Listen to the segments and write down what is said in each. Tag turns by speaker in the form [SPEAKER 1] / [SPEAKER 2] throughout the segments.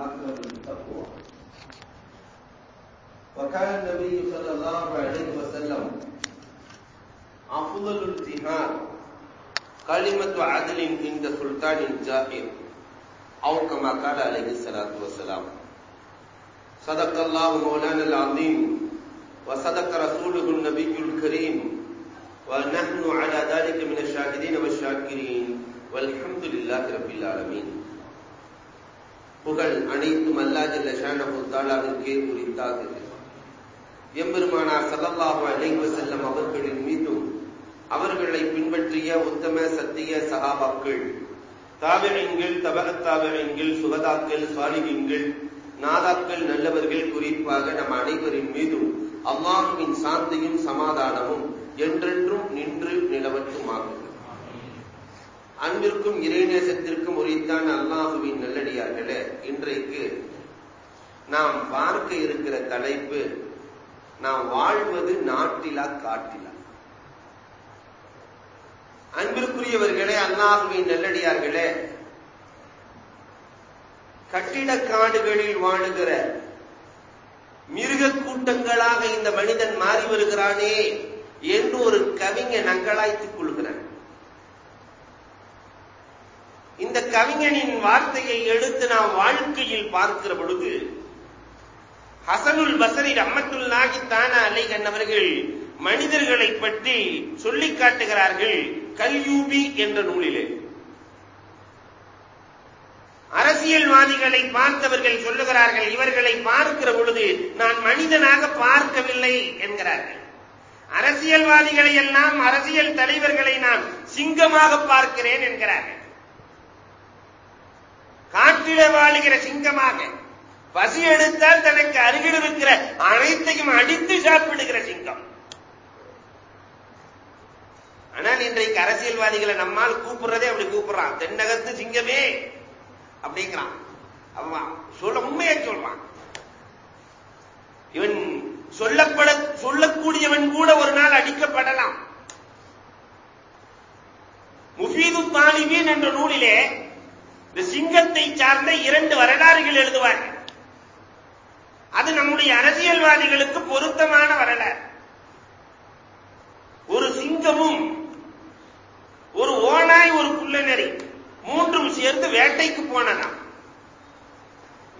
[SPEAKER 1] أكبر التقوى وكان النبي صلى الله عليه وسلم أفضل الجهاد، كلمة عدل عند سلطان جائر أو كما قال عليه الصلاة والسلام. صدق الله مولانا العظيم، وصدق رسوله النبي الكريم، ونحن على ذلك من الشاهدين والشاكرين، والحمد لله رب العالمين. புகழ் அனைத்தும் அல்லா ஜல்ல ஷானஹு தாலாவிற்கே குறித்தாக எம்பெருமானார் ஸல்லல்லாஹு அவர்களின் மீதும் அவர்களை பின்பற்றிய உத்தம சத்திய சகாபாக்கள் தாபியங்கள் தபக சுகதாக்கள் சாலிகங்கள் நாதாக்கள் நல்லவர்கள் குறிப்பாக நம் அனைவரின் மீதும் அல்லாஹுவின் சாந்தியும் சமாதானமும் என்றென்றும் நின்று நிலவற்றுமாகும் அன்பிற்கும் இறைநேசத்திற்கும் உரித்தான் அல்லாஹுவின் நல்லடியார்களே. இன்றைக்கு நாம் பார்க்க இருக்கிற தலைப்பு நாம் வாழ்வது நாட்டிலா காட்டிலா? அன்பிற்குரியவர்களே அல்லாஹுவின் நல்லடியார்களே கட்டிடக்காடுகளில் வாழுகிற மிருக கூட்டங்களாக இந்த மனிதன் மாறி வருகிறானே என்று ஒரு கவிஞன் அங்கலாய்த்துக் கொள்கிறான். இந்த கவிஞனின் வார்த்தையை எடுத்து நாம் வாழ்க்கையில் பார்க்கிற பொழுது ஹசனுல் பசரி ரம்மத்துல்லாஹி தானா அலை கண்ணவர்கள் மனிதர்களை பற்றி சொல்லிக் காட்டுகிறார்கள் கல்யூபி என்ற நூலிலே. அரசியல்வாதிகளை பார்த்தவர்கள் சொல்லுகிறார்கள் இவர்களை பார்க்கிற பொழுது நான் மனிதனாக பார்க்கவில்லை என்கிறார்கள். அரசியல்வாதிகளை எல்லாம் அரசியல் தலைவர்களை நான் சிங்கமாக பார்க்கிறேன் என்கிறார்கள். காட்டில வாழுகிற சிங்கமாக. பசி எடுத்தால் தனக்கு அருகில் இருக்கிற அனைத்தையும் அடித்து சாப்பிடுகிற சிங்கம். ஆனால் இன்றைக்கு அரசியல்வாதிகளை நம்மால் கூப்பிடுறதே அப்படி கூப்பிடுறான். தென்னகத்து சிங்கமே அப்படிங்கிறான். அவன் சொல்ல உண்மையை சொல்றான். இவன் சொல்லப்பட சொல்லக்கூடியவன் கூட ஒரு நாள் அடிக்கப்படலாம். முஃபீது தாலிபீன் என்ற நூலிலே இந்த சிங்கத்தை சார்ந்த இரண்டு வரலாறுகள் எழுதுவார்கள். அது நம்முடைய அரசியல்வாதிகளுக்கு பொருத்தமான வரலாறு. ஒரு சிங்கமும் ஒரு ஓனாய் ஒரு குள்ளநெறி மூன்றும் சேர்ந்து வேட்டைக்கு போனதாம்.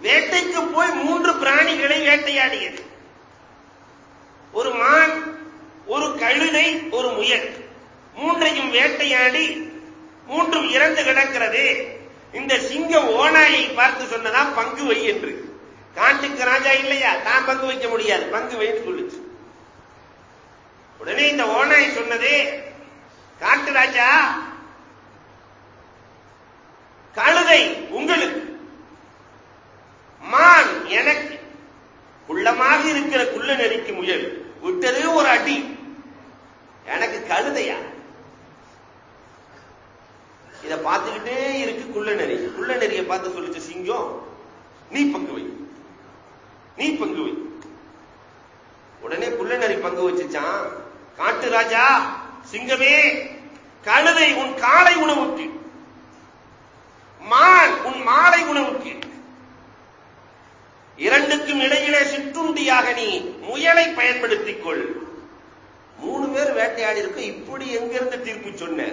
[SPEAKER 1] வேட்டைக்கு போய் மூன்று பிராணிகளை வேட்டையாடியது. ஒரு மான் ஒரு கழுதை ஒரு முயல். மூன்றையும் வேட்டையாடி மூன்றும் இறந்து கிடக்கிறது. இந்த சிங்க ஓனாயை பார்த்து சொன்னதான் பங்கு வை என்று. காட்டுக்கு ராஜா இல்லையா? தான் பங்கு வைக்க முடியாது. பங்கு வைன்னு சொல்லுச்சு. உடனே இந்த ஓனாய் சொன்னது காட்டு ராஜா கழுதை உங்களுக்கு. மான் எனக்கு. குள்ளமாக இருக்கிற குள்ள நெறிக்கு முயல். விட்டது ஒரு அடி. எனக்கு கழுதையா? இதை பார்த்துக்கிட்டே இருக்கு குள்ள நெறி. குள்ள நெறிய பார்த்து சொல்லிச்சு சிங்கம் நீ பங்கு வை. நீ பங்கு வை. உடனே குள்ள நெறி பங்கு வச்சுச்சான். காட்டு ராஜா சிங்கமே கழுதை உன் காலை உணவுக்கு. மான் உன் மாலை உணவுக்கு. இரண்டுக்கும் இடையிலே சிற்றுண்டியாக நீ முயலை பயன்படுத்திக் கொள். மூணு பேர் வேட்டையாடி இருக்க இப்படி எங்கிருந்து தீர்ப்பு சொன்ன?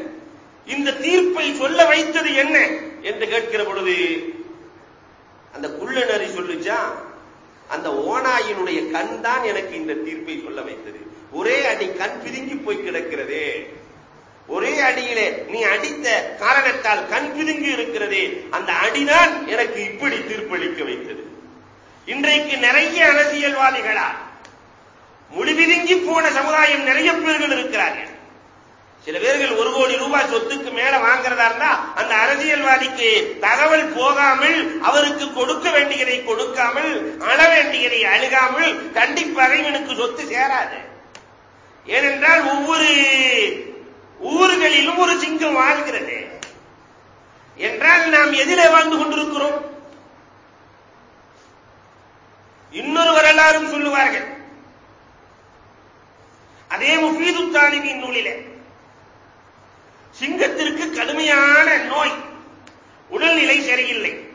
[SPEAKER 1] இந்த தீர்ப்பை சொல்ல வைத்தது என்ன என்று கேட்கிற பொழுது அந்த குள்ளனரி சொல்லுச்சா அந்த ஓனாயினுடைய கண் தான் எனக்கு இந்த தீர்ப்பை சொல்ல வைத்தது. ஒரே அடி கண் பிதுங்கி போய் கிடக்கிறதே. ஒரே அடியிலே நீ அடித்த காரணத்தால் கண் பிதுங்கி இருக்கிறதே. அந்த அடிதான் எனக்கு இப்படி தீர்ப்பளிக்க வைத்தது. இன்றைக்கு நிறைய அரசியல்வாதிகளா முடிவிதுங்கி போன சமுதாயம் நிறைய பேர்கள் இருக்கிறார்கள். சில பேர்கள் ஒரு கோடி ரூபாய் சொத்துக்கு மேல வாங்குறதா இருந்தா அந்த அரசியல்வாதிக்கு தகவல் போகாமல் அவருக்கு கொடுக்க வேண்டியதை கொடுக்காமல் அழ வேண்டியதை அழுகாமல் கண்டிப்பாக இவனுக்கு சொத்து சேராது. ஏனென்றால் ஒவ்வொரு ஊர்களிலும் ஒரு சிங்கம் வாழ்கிறது. என்றால் நாம் எதிலே வாழ்ந்து கொண்டிருக்கிறோம். இன்னொரு வரலாறும் சொல்லுவார்கள் அதே முஃபீது தாலிபின் நூலிலே சிங்கத்திற்கு கடுமையான நோய். உடல்நிலை சரியில்லை.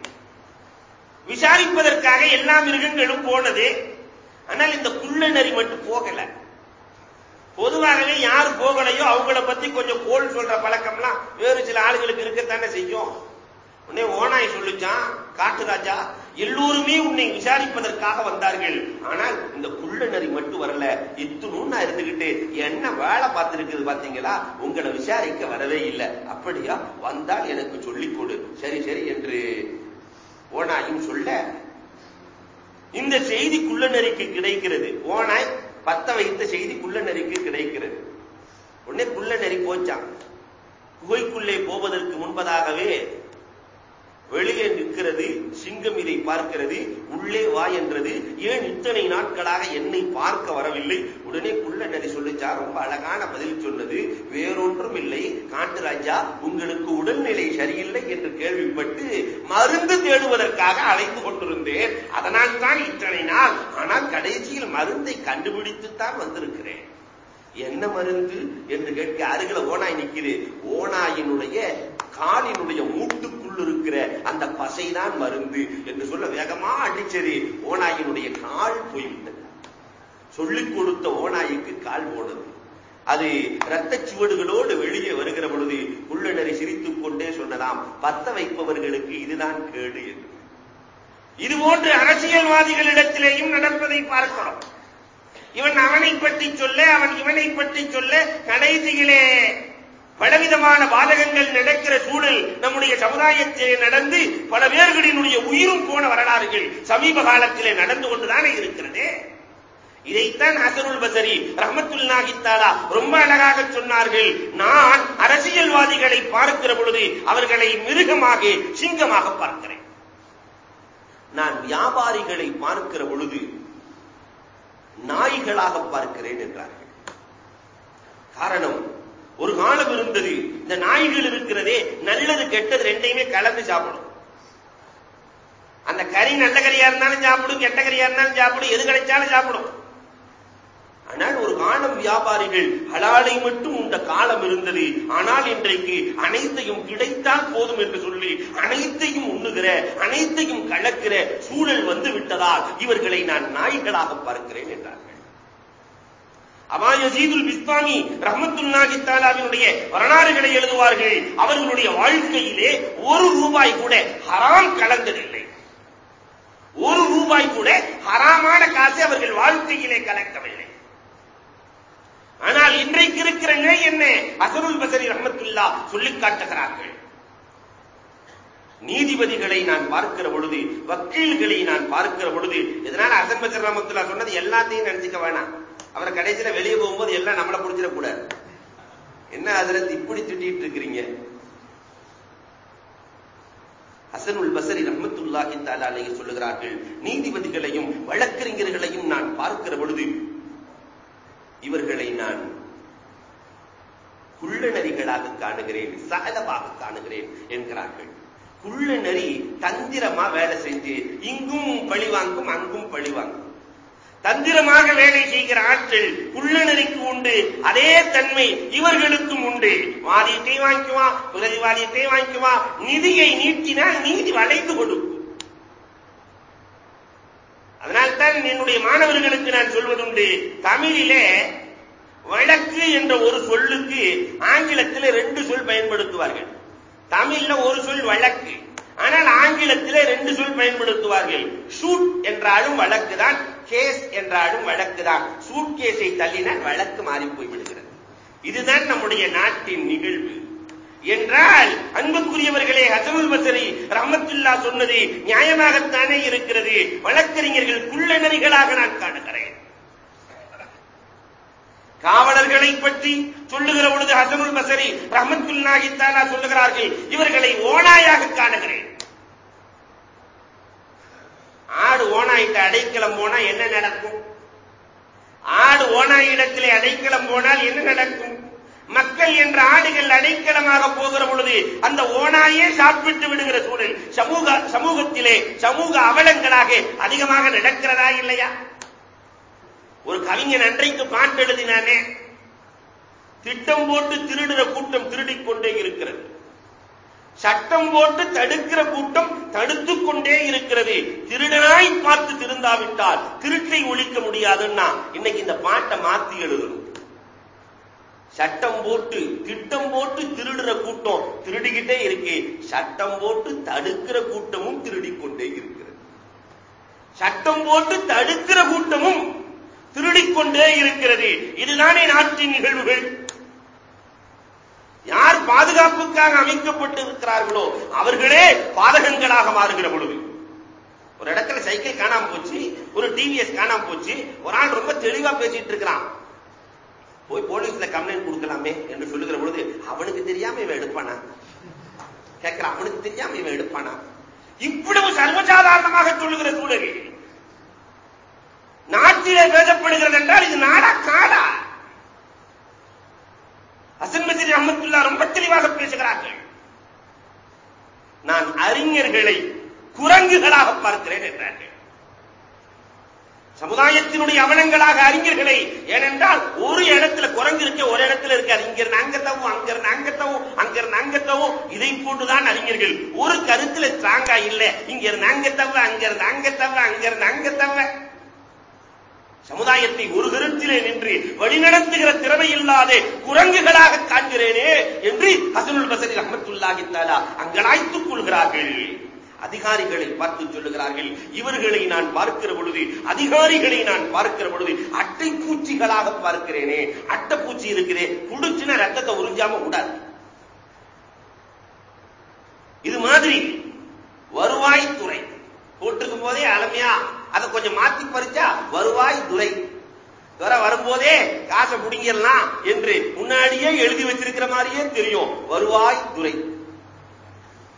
[SPEAKER 1] விசாரிப்பதற்காக எல்லா மிருகங்களும் போனது. ஆனால் இந்த குள்ள நரி மட்டும் போகல. பொதுவாகவே யார் போகலையோ அவங்கள பத்தி கொஞ்சம் கோல் சொல்ற பழக்கம்லாம் வேறு சில ஆளுகளுக்கு இருக்கத்தானே செய்யும். உடனே ஓனாய் சொல்லிச்சான் காட்டு ராஜா. எல்லோருமே உன்னை விசாரிப்பதற்காக வந்தார்கள். ஆனால் இந்த குள்ளநரி மட்டும் வரல. இத்துணும் நான் இருந்துகிட்டு என்ன வேலை பார்த்திருக்குது பாத்தீங்களா உங்களை விசாரிக்க வரவே இல்லை. அப்படியா? வந்தால் எனக்கு சொல்லிக் கொடு. சரி சரி என்று ஓனாயும் சொல்ல இந்த செய்தி குள்ளநரிக்கு கிடைக்கிறது. ஓனாய் பத்த வைத்த செய்தி குள்ளநரிக்கு கிடைக்கிறது. உடனே குள்ளநரி போச்சான். குகைக்குள்ளே போவதற்கு முன்பதாகவே வெளியே நிற்கிறது சிங்கம் இதை பார்க்கிறது உள்ளே வா என்றது. ஏன் இத்தனை நாட்களாக என்னை பார்க்க வரவில்லை? உடனே குள்ள நரி சொல்லிச்சா ரொம்ப அழகான பதில் சொன்னது. வேறொன்றும் இல்லை. காட்டு ராஜா உங்களுக்கு உடல்நிலை சரியில்லை என்று கேள்விப்பட்டு மருந்து தேடுவதற்காக அழைத்து கொண்டிருந்தேன். அதனால் தான் இத்தனை நாள். ஆனால் கடைசியில் மருந்தை கண்டுபிடித்துத்தான் வந்திருக்கிறேன். என்ன மருந்து? என்று கேட்க அருகில ஓனாய் நிற்குது. ஓனாயினுடைய காலினுடைய மூட்டுக்குள் இருக்கிற அந்த பசைதான் மருந்து என்று சொல்ல வேகமா அடிச்சது. ஓநாயினுடைய கால் போய்விட்டது சொல்லிக் கொடுத்த ஓநாய்க்கு கால் போனது. அது இரத்த சுவடுகளோடு வெளியே வருகிற பொழுது உள்ளடரை சிரித்துக் கொண்டே சொன்னதாம் பத்த வைப்பவர்களுக்கு இதுதான் கேடு என்று. இது போன்று அரசியல்வாதிகளிடத்திலேயும் நடப்பதை பார்க்கிறோம். இவன் அவனை பற்றி சொல்ல அவன் இவனை பற்றி சொல்ல கடைசியிலே பலவிதமான பாதகங்கள் நடக்கிற சூழல் நம்முடைய சமுதாயத்திலே நடந்து பல பேர்களினுடைய உயிரும் போன வரலாறுகள் சமீப காலத்திலே நடந்து கொண்டுதானே இருக்கிறது. இதைத்தான் ஹசனுல் பசரி ரஹமத்துல்லாஹி தாலா ரொம்ப அழகாக சொன்னார்கள். நான் அரசியல்வாதிகளை பார்க்கிற பொழுது அவர்களை மிருகமாக சிங்கமாக பார்க்கிறேன். நான் வியாபாரிகளை பார்க்கிற பொழுது நாய்களாக பார்க்கிறேன் என்றார்கள். காரணம் ஒரு காலம் இருந்தது. இந்த நாய்கள் இருக்கிறதே நல்லது கெட்டது ரெண்டையுமே கலந்து சாப்பிடும். அந்த கறி நல்ல கறியா இருந்தாலும் சாப்பிடும் கெட்ட கறியா இருந்தாலும் சாப்பிடும் எது கிடைச்சாலும் சாப்பிடும். ஆனால் ஒரு காலம் வியாபாரிகள் ஹலாலை மட்டும் உண்ட காலம் இருந்தது. ஆனால் இன்றைக்கு அனைத்தையும் கிடைத்தால் போதும் என்று சொல்லி அனைத்தையும் உண்ணுகிற அனைத்தையும் கலக்கிற சூழல் வந்து விட்டதால் இவர்களை நான் நாய்களாக பார்க்கிறேன் என்றார். அபாயசீதுல் பிஸ்தாமி ரஹமத்துல்லாஹி தாலாவினுடைய வரலாறுகளை எழுதுவார்கள். அவர்களுடைய வாழ்க்கையிலே ஒரு ரூபாய் கூட ஹராம் கலந்ததில்லை. ஒரு ரூபாய் கூட ஹராமான காசை அவர்கள் வாழ்க்கையிலே கலக்கவில்லை. ஆனால் இன்றைக்கு இருக்கிற நிலை என்ன? அசருல் பசரி ரஹமத்துல்லா சொல்லிக் காட்டுகிறார்கள். நீதிபதிகளை நான் பார்க்கிற பொழுது வக்கீல்களை நான் பார்க்கிற பொழுது இதனால அசன் பசர் ரஹமத்துல்லா சொன்னது எல்லாத்தையும் நினைச்சுக்க வேணாம். அவரை கடைசியில வெளியே போகும்போது எல்லாம் நம்மளை பிடிச்சிடக்கூடாது. என்ன அதுல இப்படி திட்டிட்டு இருக்கிறீங்க? ஹசனுல் பசரி ரஹமத்துல்லாஹி தாலாலே சொல்லுகிறார்கள் நீதிபதிகளையும் வழக்கறிஞர்களையும் நான் பார்க்கிற பொழுது இவர்களை நான் குள்ள நரிகளாக காணுகிறேன் சகலமாக காணுகிறேன் என்கிறார்கள். குள்ள நரி தந்திரமா வேலை செஞ்சு இங்கும் பழிவாங்கும் அங்கும் பழிவாங்கும் தந்திரமாக வேலை செய்கிற ஆற்றல் குள்ளநெறிக்கு உண்டு. அதே தன்மை இவர்களுக்கும் உண்டு. வாதியத்தை வாங்கிக்குவான் பிரதிவாதியத்தை வாங்கிக்குவா நிதியை நீட்டினால் நீதி வளைந்து கொடுக்கும். அதனால்தான் என்னுடைய மாணவர்களுக்கு நான் சொல்வதுண்டு. தமிழிலே வழக்கு என்ற ஒரு சொல்லுக்கு ஆங்கிலத்தில் ரெண்டு சொல் பயன்படுத்துவார்கள். தமிழ்ல ஒரு சொல் வழக்கு. ஆனால் ஆங்கிலத்திலே ரெண்டு சொல் பயன்படுத்துவார்கள். ஷூட் என்றாலும் வழக்கு தான் கேஸ் என்றாலும் வழக்கு தான். சூட் கேஸை தள்ளினால் வழக்கு மாறி போய்விடுகிறது இதுதான் நம்முடைய நாட்டின் நிகழ்வு. என்றால் அன்புக்குரியவர்களே ஹசனுல் பசரி ரஹமத்துல்லா சொன்னது நியாயமாகத்தானே இருக்கிறது. வழக்கறிஞர்கள் குள்ளநரிகளாக நான் காணுகிறேன். காவலர்களை பற்றி சொல்லுகிற பொழுது ஹசனுல் பசரி ரஹமத்துல்லாஹித்தானா சொல்லுகிறார்கள். இவர்களை ஓனாயாக காணுகிறேன். ஆடு ஓனாயிட்ட அடைக்கலம் போனா என்ன நடக்கும்? ஆடு ஓனாயிடத்திலே அடைக்கலம் போனால் என்ன நடக்கும்? மக்கள் என்ற ஆடுகள் அடைக்கலமாக போகிற பொழுது அந்த ஓனாயே சாப்பிட்டு விடுகிற சூழல் சமூக சமூகத்திலே சமூக அவலங்களாக அதிகமாக நடக்கிறதா இல்லையா? ஒரு கவிஞன் அன்றைக்கு பாட்டு எழுதினானே திட்டம் போட்டு திருடுற கூட்டம் திருடிக் கொண்டே இருக்கிறது. சட்டம் போட்டு தடுக்கிற கூட்டம் தடுத்துக் கொண்டே இருக்கிறது. திருடனாய் பார்த்து திருந்தாவிட்டால் திருட்டை ஒழிக்க முடியாதுன்னா இன்னைக்கு இந்த பாட்டை மாத்தி எழுதணும். சட்டம் போட்டு திட்டம் போட்டு திருடுற கூட்டம் திருடிக்கிட்டே இருக்கு. சட்டம் போட்டு தடுக்கிற கூட்டமும் திருடிக்கொண்டே இருக்கிறது. சட்டம் போட்டு தடுக்கிற கூட்டமும் திருடிக் கொண்டே இருக்கிறது. இதுதானே நாட்டின் நிகழ்வுகள். பாதுகாப்புக்காக அமைக்கப்பட்டிருக்கிறார்களோ அவர்களே பாதகங்களாக மாறுகிற பொழுது. ஒரு இடத்துல சைக்கிள் காணாம போச்சு ஒரு டிவிஎஸ் காணாம போச்சு ஒரு ஆள் ரொம்ப தெளிவா பேசிட்டு இருக்கிறான். போய் போலீஸ்ல கம்ப்ளைண்ட் கொடுக்கலாமே என்று சொல்லுகிற பொழுது அவனுக்கு தெரியாம இவன் எடுப்பானா? கேட்கிறான் அவனுக்கு தெரியாம இவன் எடுப்பானா? இவ்வளவு சர்வசாதாரணமாக சொல்லுகிற சூழலில் நாட்டிலே பேசப்படுகிறது என்றால் இது நாடா காடா? அசன் மசீர் அஹமத்துல்லா ரொம்ப தெளிவாக பேசுகிறார்கள். நான் அறிஞர்களை குரங்குகளாக பார்க்கிறேன் என்றார்கள். சமுதாயத்தினுடைய அவலங்களாக அறிஞர்களை ஏனென்றால் ஒரு இடத்துல குரங்கு இருக்க ஒரு இடத்துல இருக்காது. இங்க இருந்து அங்கத்தவும் அங்க இருந்து அங்கத்தவும் அங்க இருந்து அங்கத்தவும் இதை போட்டுதான் அறிஞர்கள். ஒரு கருத்துல ஸ்ட்ராங்கா இல்ல. இங்க இருந்து அங்கத்தவ அங்க இருந்து அங்கத்தவ அங்க இருந்து அங்கத்தவ சமுதாயத்தை ஒரு கருத்திலே நின்று வழிநடத்துகிற திறமை இல்லாத குரங்குகளாக காண்கிறேனே என்று ஹசனுல் பசரி அஹமத்துல்லாஹி தாலா அங்கலாய்த்துக் கொள்கிறார்கள். அதிகாரிகளை பார்த்து சொல்லுகிறார்கள். இவர்களை நான் பார்க்கிற பொழுது அதிகாரிகளை நான் பார்க்கிற பொழுது அட்டை பூச்சிகளாக பார்க்கிறேனே. அட்டை பூச்சி இருக்கிறே குடிச்சுனா ரத்தத்தை உறிஞ்சாம கூடாது இது மாதிரி வருவாய்த்துறை. போட்டிருக்கும் போதே அலமையா அதை கொஞ்சம் மாத்தி பறிச்சா வருவாய் துறை. வர வரும்போதே காசை புடிங்கிடலாம் என்று முன்னாடியே எழுதி வச்சிருக்கிற மாதிரியே தெரியும். வருவாய் துறை.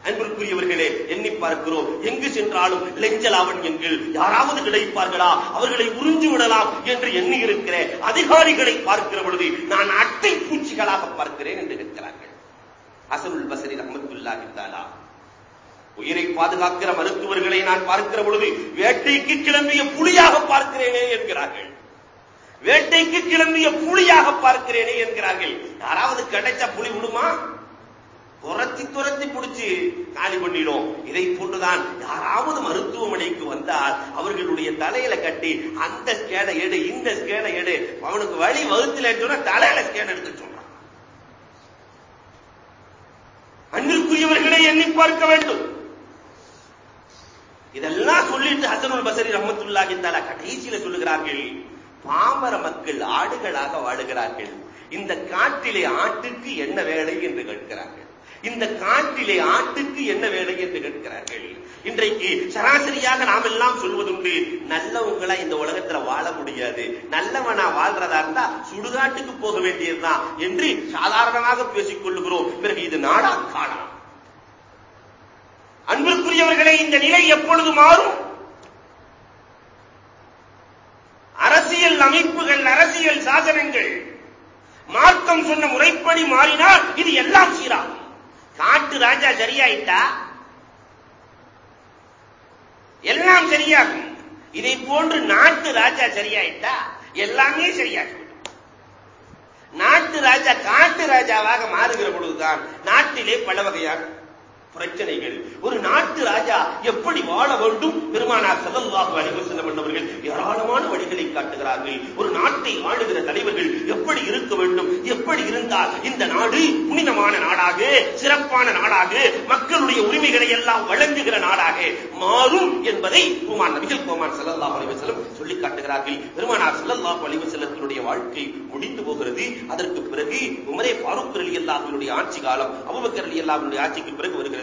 [SPEAKER 1] அன்பிற்குரியவர்களே எண்ணி பார்க்கிறோம். எங்கு சென்றாலும் லெஞ்ச லாவண்யங்கள் யாராவது கிடைப்பார்களா? அவர்களை உறிஞ்சு விடலாம் என்று எண்ணி இருக்கிற அதிகாரிகளை பார்க்கிற பொழுது நான் அட்டை பூச்சிகளாக பார்க்கிறேன் என்று இருக்கிறார்கள் அசருல் பசரி ரஹமத்துல்லா இருந்தாலா உயிரை பாதுகாக்கிற மருத்துவர்களை நான் பார்க்கிற பொழுது வேட்டைக்கு கிளம்பிய புலியாக பார்க்கிறேனே என்கிறார்கள். வேட்டைக்கு கிளம்பிய புலியாக பார்க்கிறேனே என்கிறார்கள். யாராவது கிடைச்சா புலி விடுமா? துரத்தி துரத்தி பிடிச்சு காலி பண்ணிடும். இதை போன்றுதான் யாராவது மருத்துவமனைக்கு வந்தால் அவர்களுடைய தலையில கட்டி அந்த ஸ்கேனை எடு இந்த ஸ்கேனை எடு. அவனுக்கு வழி வகுத்துல சொன்னா தலையில ஸ்கேன் எடுத்து சொல்றான். அன்பிற்குரியவர்களை எண்ணி பார்க்க வேண்டும். இதெல்லாம் சொல்லிட்டு ஹசனுல் பசரி ரஹமத்துல்லாஹி தலா கடைசியில சொல்லுகிறார்கள் பாமர மக்கள் ஆடுகளாக வாழுகிறார்கள். இந்த காட்டிலே ஆட்டுக்கு என்ன வேலை என்று கேட்கிறார்கள். இந்த காட்டிலே ஆட்டுக்கு என்ன வேலை என்று கேட்கிறார்கள். இன்றைக்கு சராசரியாக நாம் எல்லாம் சொல்வதுண்டு நல்லவங்களா இந்த உலகத்துல வாழ முடியாது. நல்லவனா வாழ்றதா இருந்தா சுடுகாட்டுக்கு போக வேண்டியதுதான் என்று சாதாரணமாக பேசிக் கொள்ளுகிறோம். பிறகு இது நாடா காலம் அன்பிற்குரியவர்களே இந்த நிலை எப்பொழுது மாறும்? அரசியல் அமைப்புகள் அரசியல் சாசனங்கள் மார்க்கம் சொன்ன முறைப்படி மாறினால் இது எல்லாம் சீராகும். காட்டு ராஜா சரியாயிட்டா? எல்லாம் சரியாகும். இதை போன்று நாட்டு ராஜா சரியாயிட்டா? எல்லாமே சரியாகும் நாட்டு ராஜா காட்டு ராஜாவாக மாறுகிற பொழுதுதான் நாட்டிலே பல வகையான பிரச்சனைகள். ஒரு நாட்டு ராஜா எப்படி வாழ வேண்டும்? பெருமானார் செல்லல்லாக அலைஹி வஸல்லம் ஏராளமான வழிகளை காட்டுகிறார்கள். ஒரு நாட்டை ஆளுகிற தலைவர்கள் எப்படி இருக்க வேண்டும்? எப்படி இருந்தால் இந்த நாடு புனிதமான நாடாக சிறப்பான நாடாக மக்களுடைய உரிமைகளை எல்லாம் வழங்குகிற நாடாக மாறும் என்பதை குமார் நபிகள் குமார் செல்லல்லா அலைஹி வஸல்லம் சொல்லி காட்டுகிறார்கள். பெருமானார் செல்லல்லாஹு அலைஹி செல்லத்தினுடைய வாழ்க்கை முடிந்து போகிறது. அதற்கு பிறகு உமரே ஃபாரூக் ரலியல்லாஹுவினுடைய ஆட்சி காலம் அபூபக்கர் ரலியல்லாஹுவினுடைய ஆட்சிக்கு பிறகு வருகிறது.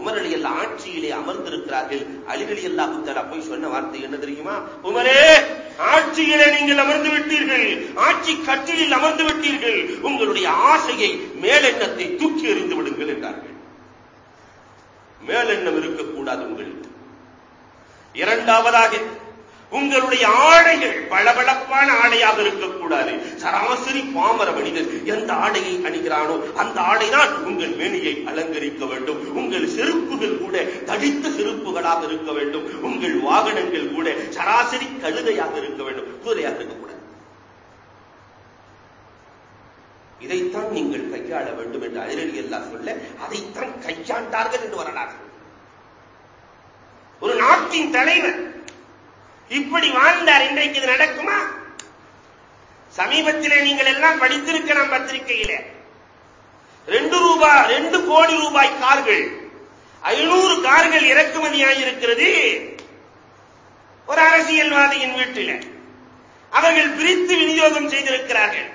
[SPEAKER 1] உமர் அலி அல்லா ஆட்சியிலே அமர்ந்திருக்கிறார்கள். அலி அலி அல்லாஹு போய் சொன்ன வார்த்தை என்ன தெரியுமா? உமரே ஆட்சியிலே நீங்கள் அமர்ந்து விட்டீர்கள். ஆட்சி கட்டிலில் அமர்ந்து விட்டீர்கள். உங்களுடைய ஆசையை மேலெண்ணத்தை தூக்கி எறிந்து விடுங்கள் என்றார்கள். மேலெண்ணம் இருக்கக்கூடாது உங்களுக்கு இரண்டாவதாக உங்களுடைய ஆடைகள் பளபளப்பான ஆடையாக இருக்கக்கூடாது. சராசரி பாமர மனிதன் எந்த ஆடையை அணிகிறானோ அந்த ஆடைதான் உங்கள் மேனியை அலங்கரிக்க வேண்டும். உங்கள் செருப்புகள் கூட தடித்த செருப்புகளாக இருக்க வேண்டும். உங்கள் வாகனங்கள் கூட சராசரி கழுதையாக இருக்க வேண்டும். குதிரையாக இருக்கக்கூடாது. இதைத்தான் நீங்கள் கையாள வேண்டும் என்று அதிரடி எல்லாம் சொல்ல அதைத்தான் கையாண்டார்கள் என்று வரலாறு. ஒரு நாட்டின் தலைவர் இப்படி வாழ்ந்தார் இன்றைக்கு இது நடக்குமா? சமீபத்தில் நீங்கள் எல்லாம் படித்திருக்கலாம் பத்திரிகையில. ரெண்டு ரூபாய் ரெண்டு கோடி ரூபாய் கார்கள் ஐநூறு கார்கள் இறக்குமதியாயிருக்கிறது ஒரு அரசியல்வாதியின் வீட்டில். அவர்கள் பிரித்து விநியோகம் செய்திருக்கிறார்கள்.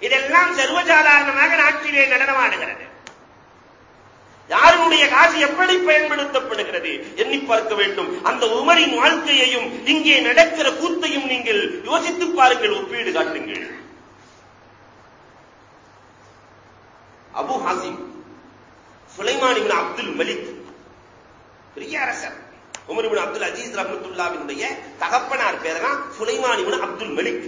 [SPEAKER 1] இதெல்லாம் சர்வசாதாரணமாக நாட்டிலே நடனமாடுகிறது. யாருடைய காசு எப்படி பயன்படுத்தப்படுகிறது எண்ணி பார்க்க வேண்டும். அந்த உமரின் வாழ்க்கையையும் இங்கே நடக்கிற கூத்தையும் நீங்கள் யோசித்து பாருங்கள் ஒப்பீடு காட்டுங்கள். அபு ஹாசிம் சுலைமான் அப்துல் மலிக் பெரிய அரசர். உமர் இபின் அப்துல் அஜீஸ் ரஹமத்துல்லாவினுடைய தகப்பனார் பேர் தான் சுலைமான் இபின் அப்துல் மலிக்.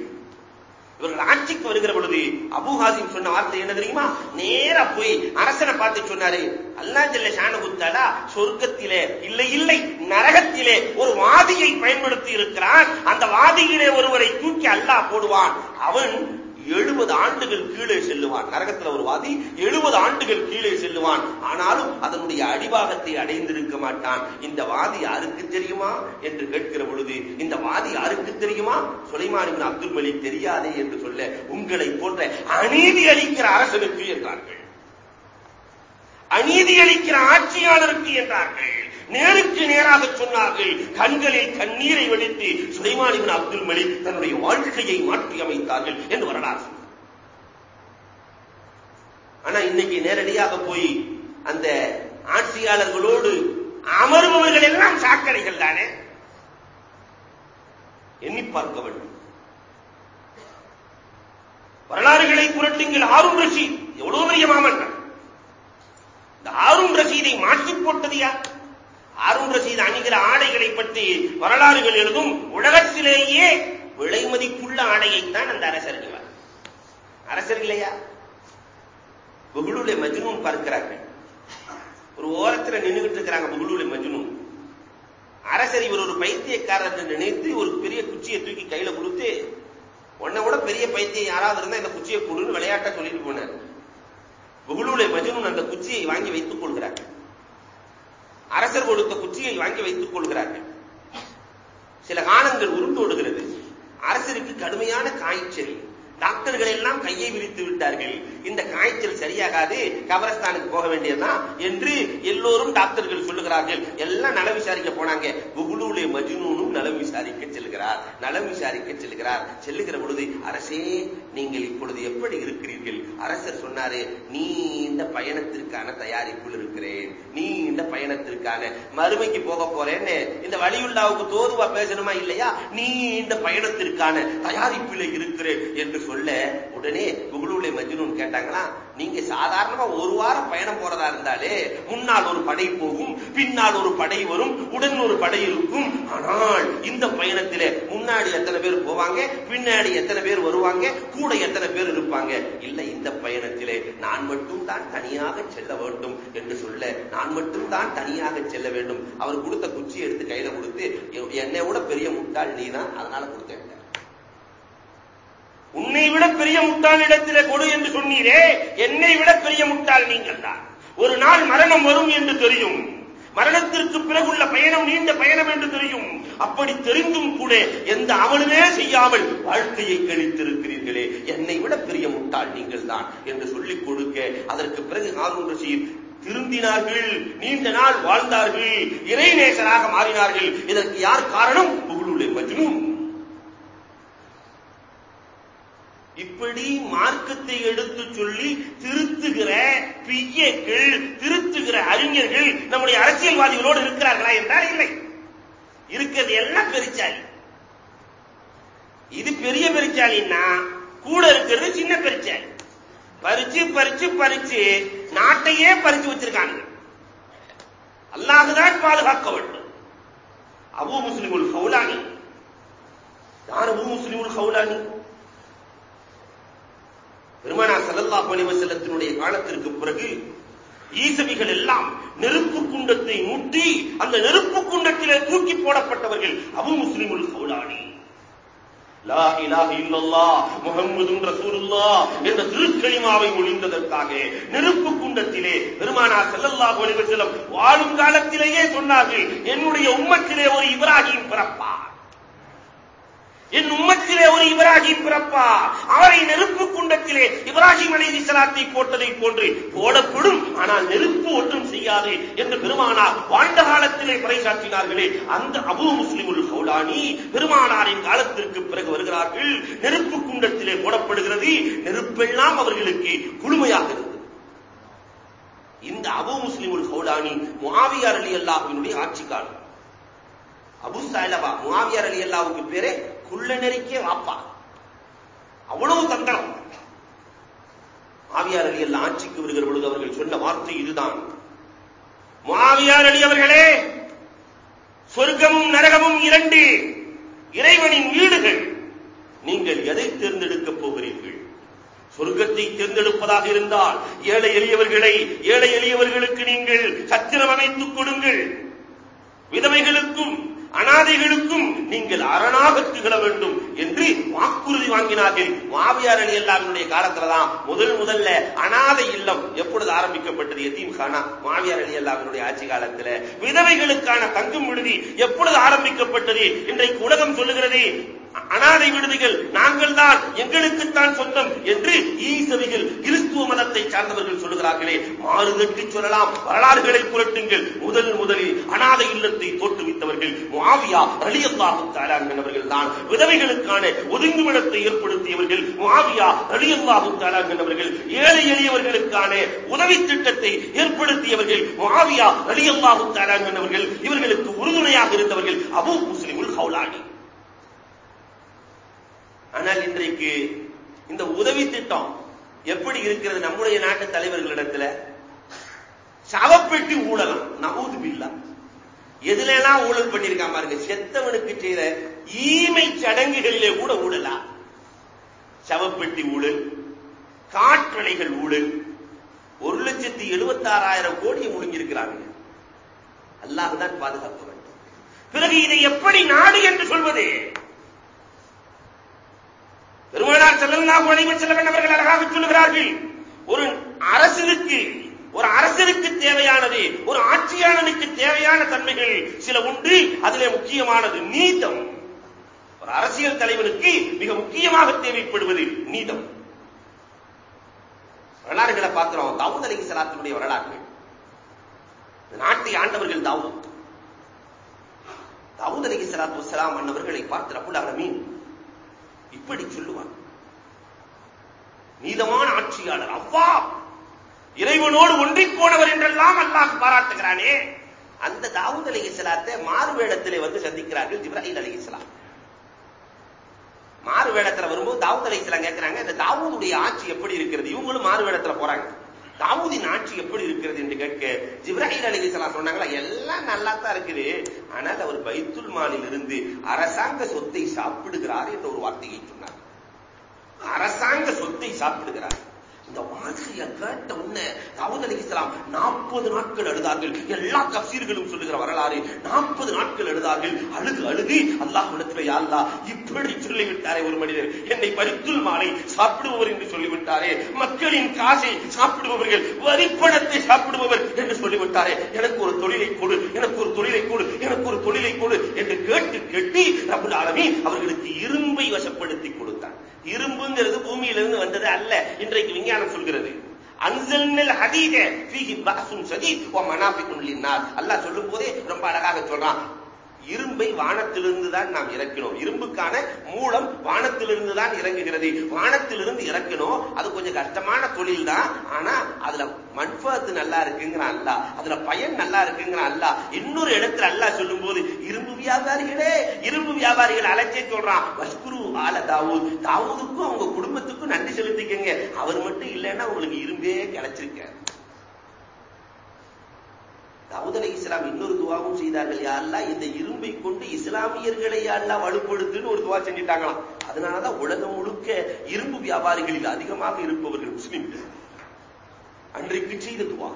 [SPEAKER 1] இவர்கள் ஆட்சிக்கு வருகிற பொழுது அபுஹாசிம் சொன்ன வார்த்தை என்ன தெரியுமா? நேரா போய் அரசனை பார்த்து சொன்னாரு அல்லா ஜல்ல ஷானகுத்தாலா சொர்க்கத்திலே இல்லை இல்லை நரகத்திலே ஒரு வாதியை பயன்படுத்தி இருக்கிறான். அந்த வாதியிலே ஒருவரை தூக்கி அல்லாஹ் போடுவான். அவன் எழுபது ஆண்டுகள் கீழே செல்லுவான். நரகத்தில் ஒரு வாதி எழுபது ஆண்டுகள் கீழே செல்லுவான். ஆனாலும் அதனுடைய அடிபாகத்தை அடைந்திருக்க மாட்டான். இந்த வாதி யாருக்கு தெரியுமா? என்று கேட்கிற பொழுது இந்த தெரியுமா? சுலைமானின் அப்துல் மலிக் தெரியாதே என்று சொல்ல உங்களை போன்ற அநீதி அளிக்கிற அரசனுக்கு என்றார்கள். அநீதி அளிக்கிற ஆட்சியாளருக்கு என்றார்கள். நேருக்கு நேராக சொன்னார்கள். கண்களில் கண்ணீரை வடித்து சுலைமானிபின் அப்துல் மலிக் தன்னுடைய வாழ்க்கையை மாற்றி அமைத்தார்கள் என்று வரலாறு ஆனா இன்னைக்கு நேரடியாக போய் அந்த ஆட்சியாளர்களோடு அமர்பவர்கள் எல்லாம் சாக்கடைகள் தானே? எண்ணி பார்க்க வேண்டும். வரலாறுகளை புரட்டுங்கள். ஆறும் ரஷீத். எவ்வளவு பெரிய மாமன்னர்? இந்த ஆறும் ரசீதை மாற்றி போட்டது யார்? ஆறும் ரசீத் அணிகிற ஆடைகளை பற்றி வரலாறுகள் எழுதும் உலகத்திலேயே விலை மதிப்புள்ள ஆடையைத்தான் அந்த அரசர் அணிவார். அரசர் இல்லையா? புகுளுடைய மஜ்னூன் பார்க்கிறார்கள். ஒரு ஓரத்தில் நின்றுகிட்டு இருக்கிறாங்க புகுளுடைய மஜ்னூன். அரசர் இவர் ஒரு பைத்தியக்காரர் என்று நினைத்து ஒரு பெரிய குச்சியை தூக்கி கையில கொடுத்து உன்னை விட பெரிய பைத்தியம் யாராவது இருந்தா இந்த குச்சியை கொடுன்னு விளையாட்ட சொல்லிட்டு போனார். புகுளுடைய மஜ்னூன் அந்த குச்சியை வாங்கி வைத்துக் கொள்கிறார்கள். அரசர் கொடுத்த குச்சியை வாங்கி வைத்துக் கொள்கிறார்கள். சில காலங்கள் உருண்டோடுகிறது அரசருக்கு கடுமையான காய்ச்சல். டாக்டர்கள் எல்லாம் கையை விரித்து விட்டார்கள். இந்த காய்ச்சல் சரியாகாது கபரஸ்தானுக்கு போக வேண்டியதுதான் என்று எல்லோரும் டாக்டர்கள் சொல்லுகிறார்கள். எல்லாம் நல விசாரிக்க போனாங்க. புகுலூலே மஜ்னூனும் நலம் விசாரிக்க செல்கிறார் நலம் விசாரிக்க செல்கிறார் செல்லுகிற பொழுது அரசே நீங்கள் இப்பொழுது எப்படி இருக்கிறீர்கள்? அரசர் சொன்னாரு நீ இந்த பயணத்திற்கான தயாரிப்பில் இருக்கிறேன். நீ இந்த பயணத்திற்கான மறுமைக்கு போக போறேன்னு இந்த வழியுள்ளாவுக்கு தோதுவா பேசணுமா இல்லையா? நீ இந்த பயணத்திற்கான தயாரிப்பில் இருக்கிறேன். என்று சொல்ல உடனே புகுலூலே மஜ்னூன் கேட்டாங்களா நீங்க சாதாரணமா ஒரு வாரம் பயணம் போறதா இருந்தாலே முன்னால் ஒரு படை போகும் பின்னால் ஒரு படை வரும் உடன் ஒரு படை இருக்கும். ஆனால் இந்த பயணத்திலே முன்னாடி எத்தனை பேர் போவாங்க பின்னாடி எத்தனை பேர் வருவாங்க கூட எத்தனை பேர் இருப்பாங்க? இல்ல இந்த பயணத்திலே நான் மட்டும் தான் தனியாக செல்ல வேண்டும் என்று சொல்ல நான் மட்டும் தான் தனியாக செல்ல வேண்டும். அவர் கொடுத்த குச்சி எடுத்து கையில கொடுத்து என்னை விட பெரிய முட்டாள் நீ தான் அதனால கொடுத்தேன். உன்னை விட பெரிய முட்டாள் இடத்திலே கொடு என்று சொன்னீரே. என்னை விட பெரிய முட்டாள் நீங்கள் தான் ஒரு நாள் மரணம் வரும் என்று தெரியும். மரணத்திற்கு பிறகுள்ள பயணம் நீண்ட பயணம் என்று தெரியும். அப்படி தெரிந்தும் கூட எந்த அமலுமே செய்யாமல் வாழ்க்கையை கழித்திருக்கிறீர்களே. என்னை விட பெரிய முட்டாள் நீங்கள் தான் என்று சொல்லிக் கொடுக்க அதற்கு பிறகு ஹாரூன் ரஷீத் திருந்தினார்கள் நீண்ட நாள் வாழ்ந்தார்கள் இறைநேசராக மாறினார்கள். இதற்கு யார் காரணம்? புகழுடைய மஜ்னூன். இப்படி மார்க்கத்தை எடுத்து சொல்லி திருத்துகிற பிய்யக்கள் திருத்துகிற அறிஞர்கள் நம்முடைய அரசியல்வாதிகளோடு இருக்கிறார்களா என்றால் இல்லை. இருக்கிறது எல்லாம் பெருச்சாலி. இது பெரிய பெருச்சாலின்னா கூட இருக்கிறது சின்ன பெருச்சாலி. பறிச்சு பறிச்சு பறிச்சு நாட்டையே பறிச்சு வச்சிருக்காங்க அல்லாஹுதான் பாதுகாக்க வேண்டும். அபு முஸ்லிமுல் ஹவுலானி யார் அபு முஸ்லிமுல் ஹவுலானி பெருமானா சல்லல்லா அலைஹி செல்லத்தினுடைய காலத்திற்கு பிறகு ஈசவிகள் எல்லாம் நெருப்பு குண்டத்தை மூட்டி அந்த நெருப்பு குண்டத்திலே தூக்கி போடப்பட்டவர்கள் அபு முஸ்லிமுல் ஹவுலானி லா இலாஹ இல்லல்லாஹ் முஹம்மதுன் என்ற திருக்கலிமாவை மொழிந்ததற்காக நெருப்பு குண்டத்திலே பெருமானா செல்லல்லா அலைஹி வாழும் காலத்திலேயே சொன்னார்கள் என்னுடைய உம்மத்திலே ஒரு இப்ராஹிம் பிறப்பார். என் உம்மத்திலே ஒரு இப்ராஹிம் பிறப்பா. அவரை நெருப்பு குண்டத்திலே இப்ராஹிம் அலை சலாத்தை போட்டதை போன்று போடப்படும். ஆனால் நெருப்பு ஒன்றும் செய்யாது என்று பெருமானார் வாழ்ந்த காலத்திலே பறைசாற்றினார்களே. அந்த அபு முஸ்லிமுல் கௌலானி பெருமானாரின் காலத்திற்கு பிறகு வருகிறார்கள். நெருப்பு குண்டத்திலே போடப்படுகிறது. நெருப்பெல்லாம் அவர்களுக்கு குளுமையாக இருந்தது. இந்த அபு முஸ்லிமுல் கௌலானி முகாவியார் அலி அல்லாஹுவினுடைய ஆட்சி காலம் அபு சாயலபா முகாவியார் அலி அல்லாவுக்கு பேரே உள்ள நெருக்கிய வாப்பா. அவ்வளவு தந்திரம் மாவியார் அலி எல்லாம் ஆட்சிக்கு வருகிற பொழுது அவர்கள் சொன்ன வார்த்தை இதுதான். மாவியார் அலி அவர்களே சொர்க்கமும் நரகமும் இரண்டு. இறைவனின் வீடுகள். நீங்கள் எதை தேர்ந்தெடுக்கப் போகிறீர்கள்? சொர்க்கத்தை தேர்ந்தெடுப்பதாக இருந்தால் ஏழை எளியவர்களை ஏழை எளியவர்களுக்கு நீங்கள் சத்திரம் அமைத்துக் கொடுங்கள். விதவைகளுக்கும் அனாதைகளுக்கும் நீங்கள் அரணாக திகழ வேண்டும் என்று வாக்குறுதி வாங்கினார்கள். மாவியார் அலி அல்லாவினுடைய காலத்துல தான் முதல் முதல்ல அனாதை இல்லம் எப்பொழுது ஆரம்பிக்கப்பட்டது எத்தீம் கானா மாவியார் அலி அல்லாவினுடைய ஆட்சி காலத்துல. விதவைகளுக்கான தங்கும் விடுதி எப்பொழுது ஆரம்பிக்கப்பட்டது? இன்றைக்கு உலகம் சொல்லுகிறது அனாதை விடுதிகள் நாங்கள் தான் எங்களுக்குத்தான் சொந்தம் என்று ஈசவிகள் கிறிஸ்துவ மதத்தை சார்ந்தவர்கள் சொல்லுகிறார்களே. மாறுதட்டி சொல்லலாம். வரலாறுகளை புரட்டுங்கள். முதல் முதலில் அனாதை இல்லத்தை தோற்றுவித்தவர்கள் மாவியா ரலியல்லாஹு தாலாங்கனவர்கள் தான் விதவைகளுக்கான ஒதுங்குமிடத்தை ஏற்படுத்தியவர்கள் மாவியா ரலியல்லாஹு தாலாங்கனவர்கள் ஏழை எளியவர்களுக்கான உதவி திட்டத்தை ஏற்படுத்தியவர்கள் மாவியா ரலியல்லாஹு தாலாங்கனவர்கள் இவர்களுக்கு உறுதுணையாக இருந்தவர்கள் அபு முஸ்லிமுல் ஹவுலானி. ஆனால் இன்றைக்கு இந்த உதவி திட்டம் எப்படி இருக்கிறது நம்முடைய நாட்டு தலைவர்களிடத்துல? சவப்பெட்டி ஊழலாம் நவுது பில்லா. எதுல எல்லாம் ஊழல் பண்ணிருக்கான் பாருங்க செத்தவனுக்கு செய்த ஈமை சடங்குகளிலே கூட ஊழலா? சவப்பெட்டி ஊழல் காற்றலைகள் ஊழல். ஒரு லட்சத்தி எழுபத்தாறாயிரம் கோடியை முழுங்கியிருக்கிறாங்க. அல்லாஹ் தான் பாதுகாக்க வேண்டும். பிறகு இதை எப்படி நாடு என்று சொல்வது? பெருமானார் செல்லல்லாஹு அலைஹி செல்ல வேண்டவர்கள் அழகாக சொல்லுகிறார்கள். ஒரு அரசனுக்கு ஒரு அரசனுக்கு தேவையானது ஒரு ஆட்சியாளனுக்கு தேவையான தன்மைகள் சில உண்டு அதிலே முக்கியமானது நீதம். ஒரு அரசியல் தலைவனுக்கு மிக முக்கியமாக தேவைப்படுவது நீதம். வரலாறுகளை பார்க்கிறோம். தாவூத் அலி சலாத்தினுடைய வரலாறுகள் நாட்டை ஆண்டவர்கள் தாவூத். தாவூத் அலி சலாத்து வசலாம் அண்ணவர்களை பார்த்து ரபுல் அலமீன் இப்படி சொல்லுவான் நீதமான ஆட்சியாளர் அவ்வா! இறைவனோடு ஒன்றி போனவர் என்றெல்லாம் அல்லாஹ் பாராட்டுகிறானே. அந்த தாவூத் அலி இஸ்லாத்தை மாறு வேடத்திலே வந்து சந்திக்கிறார்கள் ஜிப்ராஹில் அலி இஸ்லாம். மாறு வேடத்துல வரும்போது தாவூத் அலி இஸ்லாம் கேட்கிறாங்க இந்த தாவூதுடைய ஆட்சி எப்படி இருக்கிறது? இவங்களும் மாறு வேடத்துல போறாங்க. தாவூதின் ஆட்சி எப்படி இருக்கிறது என்று கேட்க ஜிப்ராஹில் அலி இஸ்லாம் சொன்னாங்களா எல்லாம் நல்லா தான் இருக்குது. ஆனால் அவர் பைத்துல் மாலில் இருந்து அரசாங்க சொத்தை சாப்பிடுகிறார் என்ற ஒரு வார்த்தையை சொன்னார். அரசாங்க சொத்தை சாப்பிடுகிறார். இந்த வார்த்தையை கேட்ட உடனே தாவூத் அலி இஸ்லாம் நாற்பது நாட்கள் அழுதார்கள் எல்லா தப்சீர்களும் சொல்லுகிற வரலாறு நாற்பது நாட்கள் அழுதார்கள் அழுது அழுது அல்லாஹ் இடத்துல யாழ்லா இப்படி சொல்லிவிட்டாரே ஒரு மனிதர். என்னை பரித்துள் மாலை சாப்பிடுபவர் என்று சொல்லிவிட்டாரே. மக்களின் காசை சாப்பிடுபவர்கள் வரிப்பணத்தை சாப்பிடுபவர் என்று சொல்லிவிட்டாரே. எனக்கு ஒரு தொழிலை கொடு எனக்கு ஒரு தொழிலை கொடு எனக்கு ஒரு தொழிலை கொடு என்று கேட்டு கேட்டு ரபுல் ஆலமி அவர்களுக்கு இரும்பை வசப்படுத்தி கொடு இரும்புங்கிறது பூமியிலிருந்து வந்தது அல்ல. இன்றைக்கு விஞ்ஞானம் சொல்கிறது. அன்சல்னல் ஹதீத ஃபீஹி பஅசுன் ஷதீத் வ மனாஃபிகுன் லின்னாஸ். அல்லாஹ் சொல்லும் போதே ரொம்ப அழகாக சொல்றான். இரும்பை வானத்திலிருந்து தான் நாம் இறக்கினோம். இரும்புக்கான மூலம் வானத்திலிருந்து தான் இறங்குகிறது. வானத்திலிருந்து இறக்கணும். அது கொஞ்சம் கஷ்டமான தொழில் தான் ஆனா அதுல மண்பாத்து நல்லா இருக்குங்கிறான் அல்ல அதுல பயன் நல்லா இருக்குங்கிறான் அல்ல இன்னொரு இடத்துல அல்லாஹ் சொல்லும் போது இரும்பு வியாபாரிகளே இரும்பு வியாபாரிகள் அழைச்சே சொல்றான். வஸ்குரு ஆல தாவூத். தாவூதுக்கும் அவங்க குடும்பத்துக்கும் நன்றி செலுத்திக்கங்க. அவர் மட்டும் இல்லைன்னா உங்களுக்கு இரும்பே கிடைச்சிருக்க தாவூத் அலி இஸ்லாம் இன்னொரு துவாவும் செய்தார்கள். யாரெல்லாம் இந்த இரும்பை கொண்டு இஸ்லாமியர்களை யாரெல்லாம் வலுப்படுத்துன்னு ஒரு துவா செஞ்சிட்டாங்களாம். அதனாலதான் உலகம் முழுக்க இரும்பு வியாபாரிகளில் அதிகமாக இருப்பவர்கள் முஸ்லிம்கள். அன்றைக்கு செய்த துவா.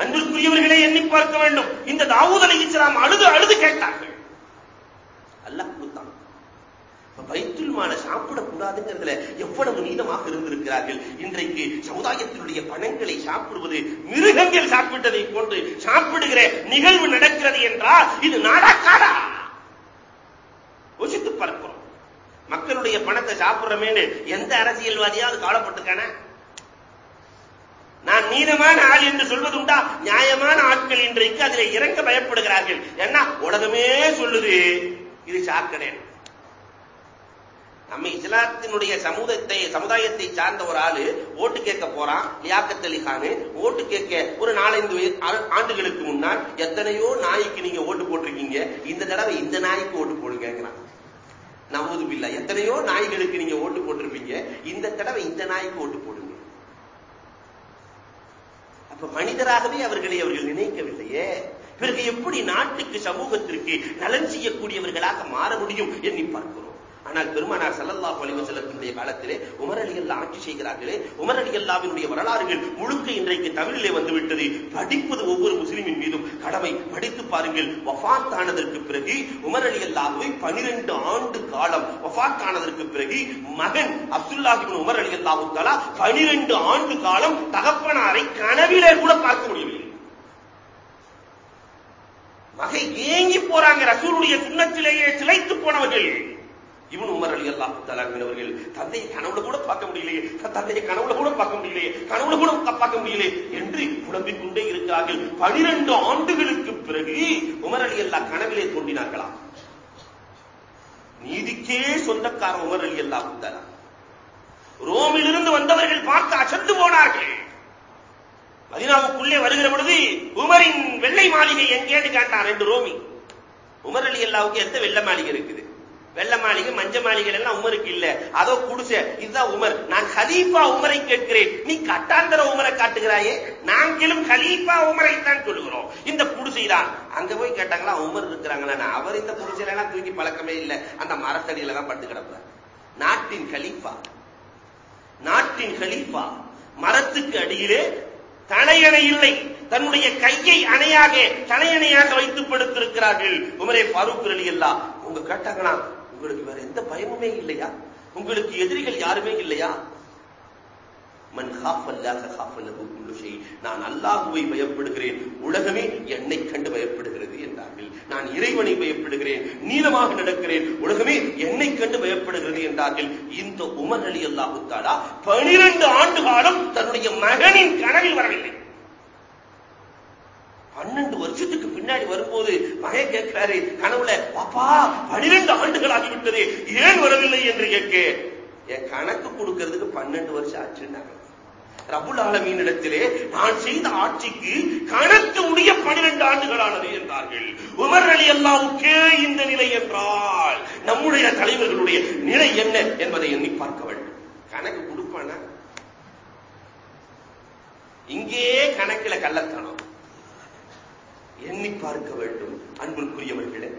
[SPEAKER 1] அன்றுக்குரியவர்களை எண்ணி பார்க்க வேண்டும். இந்த தாவூத் அலி இஸ்லாம் அழுது அழுது கேட்டார்கள். அல்லாஹ் கொடுத்தான் எவ்வளவு நீளமாக இருந்திருக்கிறார்கள்? இன்றைக்கு சமுதாயத்தினுடைய பணங்களை சாப்பிடுவது மிருகங்கள் சாப்பிட்டதை போன்று சாப்பிடுகிற நிகழ்வு நடக்கிறது என்றால் இது நாடாக்காடா? யோசித்து பார்க்கிறோம். மக்களுடைய பணத்தை சாப்பிடுறமேன்னு எந்த அரசியல்வாதியாவது கவலைப்பட்டிருக்கான? நான் நீதமான ஆள் என்று சொல்வதுண்டா? நியாயமான ஆட்கள் இன்றைக்கு அதில் இறங்க பயப்படுகிறார்கள். ஏன்னா உலகமே சொல்லுது இது சாக்கடை. நம்ம இஸ்லாத்தினுடைய சமூகத்தை சமுதாயத்தை சார்ந்த ஒரு ஆளு ஓட்டு கேட்க போறான் லியாக்கத் அலி கானு. ஓட்டு கேட்க ஒரு நாலஞ்சு ஆண்டுகளுக்கு முன்னால் எத்தனையோ நாய்க்கு நீங்க ஓட்டு போட்டிருக்கீங்க. இந்த தடவை இந்த நாய்க்கு ஓட்டு போடுங்கிறான் நமது பில்லா எத்தனையோ நாய்களுக்கு நீங்க ஓட்டு போட்டிருப்பீங்க. இந்த தடவை இந்த நாய்க்கு ஓட்டு போடுங்க. அப்ப மனிதராகவே அவர்களை அவர்கள் நினைக்கவில்லையே. பிறகு எப்படி நாட்டுக்கு சமூகத்திற்கு நலன் செய்யக்கூடியவர்களாக மாற முடியும்? எண்ணி பார்க்கிறோம். ஆனால் பெருமானார் சல்லல்லா அலைஹி வஸல்லத்தினுடைய காலத்திலே உமர் அலி அல்லாஹ் ஆட்சி செய்கிறார்களே உமர் அலி அல்லாஹ்வினுடைய வரலாறுகள் முழுக்க இன்றைக்கு தமிழிலே வந்துவிட்டது. படிப்பது ஒவ்வொரு முஸ்லிமின் மீதும் கடமை. படித்து பாருங்கள் வஃபாத் ஆனதற்கு பிறகு உமர் அலி அல்லாஹ்வை 12 ஆண்டு காலம் வஃபாத் ஆனதற்கு பிறகு மகன் அப்துல்லாஹிபின் இப்னு உமர் அலி அல்லாஹு தஆலா 12 ஆண்டு காலம் தகப்பனாரை கனவிலே கூட பார்க்க முடியவில்லை. மகை ஏங்கி போறாங்க ரசூலுடைய சுண்ணத்திலேயே சிலைத்து போனவர்கள். இவன் உமர் அலி அல்லா அவர்கள் தந்தையை கனவுல கூட பார்க்க முடியலையே தந்தையை கனவுல கூட பார்க்க முடியலையே கனவுல கூட பார்க்க முடியலையே என்று புலம்பிக் கொண்டே இருக்கிறார்கள் பனிரெண்டு ஆண்டுகளுக்கு பிறகு உமர் அலி அல்லா கனவிலே தோன்றினார்களாம் நீதிக்கே சொந்தக்கார உமர் அலி அல்லாஹ் ரோமிலிருந்து வந்தவர்கள் பார்த்து அசந்து போனார்கள். மதினாவுக்குள்ளே வருகிற பொழுது உமரின் வெள்ளை மாளிகை எங்கேன்னு கேட்டான் ரெண்டு ரோமி. உமர் அலி அல்லாவுக்கு எந்த வெள்ளை மாளிகை இருக்குது? வெள்ளை மாளிகை மஞ்ச மாளிகை எல்லாம் உமருக்கு இல்ல. அதோ குடிசை. இதுதான் உமர். நான் ஹலீஃபா உமரை கேட்கிறேன். நீ கட்டாந்தர உமரை காட்டுகிறாயே. நாங்களும் ஹலீஃபா உமரை தான் சொல்லுகிறோம். இந்த குடிசை தான் அங்க போய் கேட்டாங்களா உமர் இருக்கிறாங்களா? அவர் இந்த குடிசையில எல்லாம் தூக்கி பழக்கமே இல்ல. அந்த மரத்தடியில தான் பட்டு கிடப்பார் நாட்டின் கலீஃபா. நாட்டின் கலீஃபா. மரத்துக்கு அடியிலே தலையணை இல்லை. தன்னுடைய கையை அணையாக தலையணையாக வைத்து படுத்திருக்கிறார்கள். உமரே ஃபாரூக் அலி அல்லா உங்க கேட்டாங்களா உங்களுக்கு வேற எந்த பயமுமே இல்லையா? உங்களுக்கு எதிரிகள் யாருமே இல்லையா? நான் அல்லாஹுவை பயப்படுகிறேன். உலகமே என்னை கண்டு பயப்படுகிறது என்றார்கள். நான் இறைவனை பயப்படுகிறேன். நீளமாக நடக்கிறேன். உலகமே என்னை கண்டு பயப்படுகிறது என்றார்கள். இந்த உமர் அலி அல்லாஹு தாலா பனிரெண்டு ஆண்டு காலம் தன்னுடைய மகனின் கனவில் வரவில்லை. பன்னெண்டு வருஷத்துக்கு பின்னாடி வரும்போது மகை கேட்கிறாரு கனவுல பாப்பா பனிரெண்டு ஆண்டுகள் ஆகிவிட்டது ஏன் வரவில்லை? என்று கேட்க என் கணக்கு கொடுக்கிறதுக்கு பன்னெண்டு வருஷம் ஆச்சுன்னாங்க ரபுல் ஆலமீன் இடத்திலே நான் செய்த ஆட்சிக்கு கணக்கு முடிய பனிரெண்டு ஆண்டுகளானது என்றார்கள். உமர் அலி அல்லாவுக்கே இந்த நிலை என்றால் நம்முடைய தலைவர்களுடைய நிலை என்ன என்பதை எண்ணி பார்க்க வேண்டும். கணக்கு கொடுப்பானா? இங்கே கணக்கில கள்ளத்தனம். எண்ணி பார்க்க வேண்டும் அன்புக்குரியவர்களே.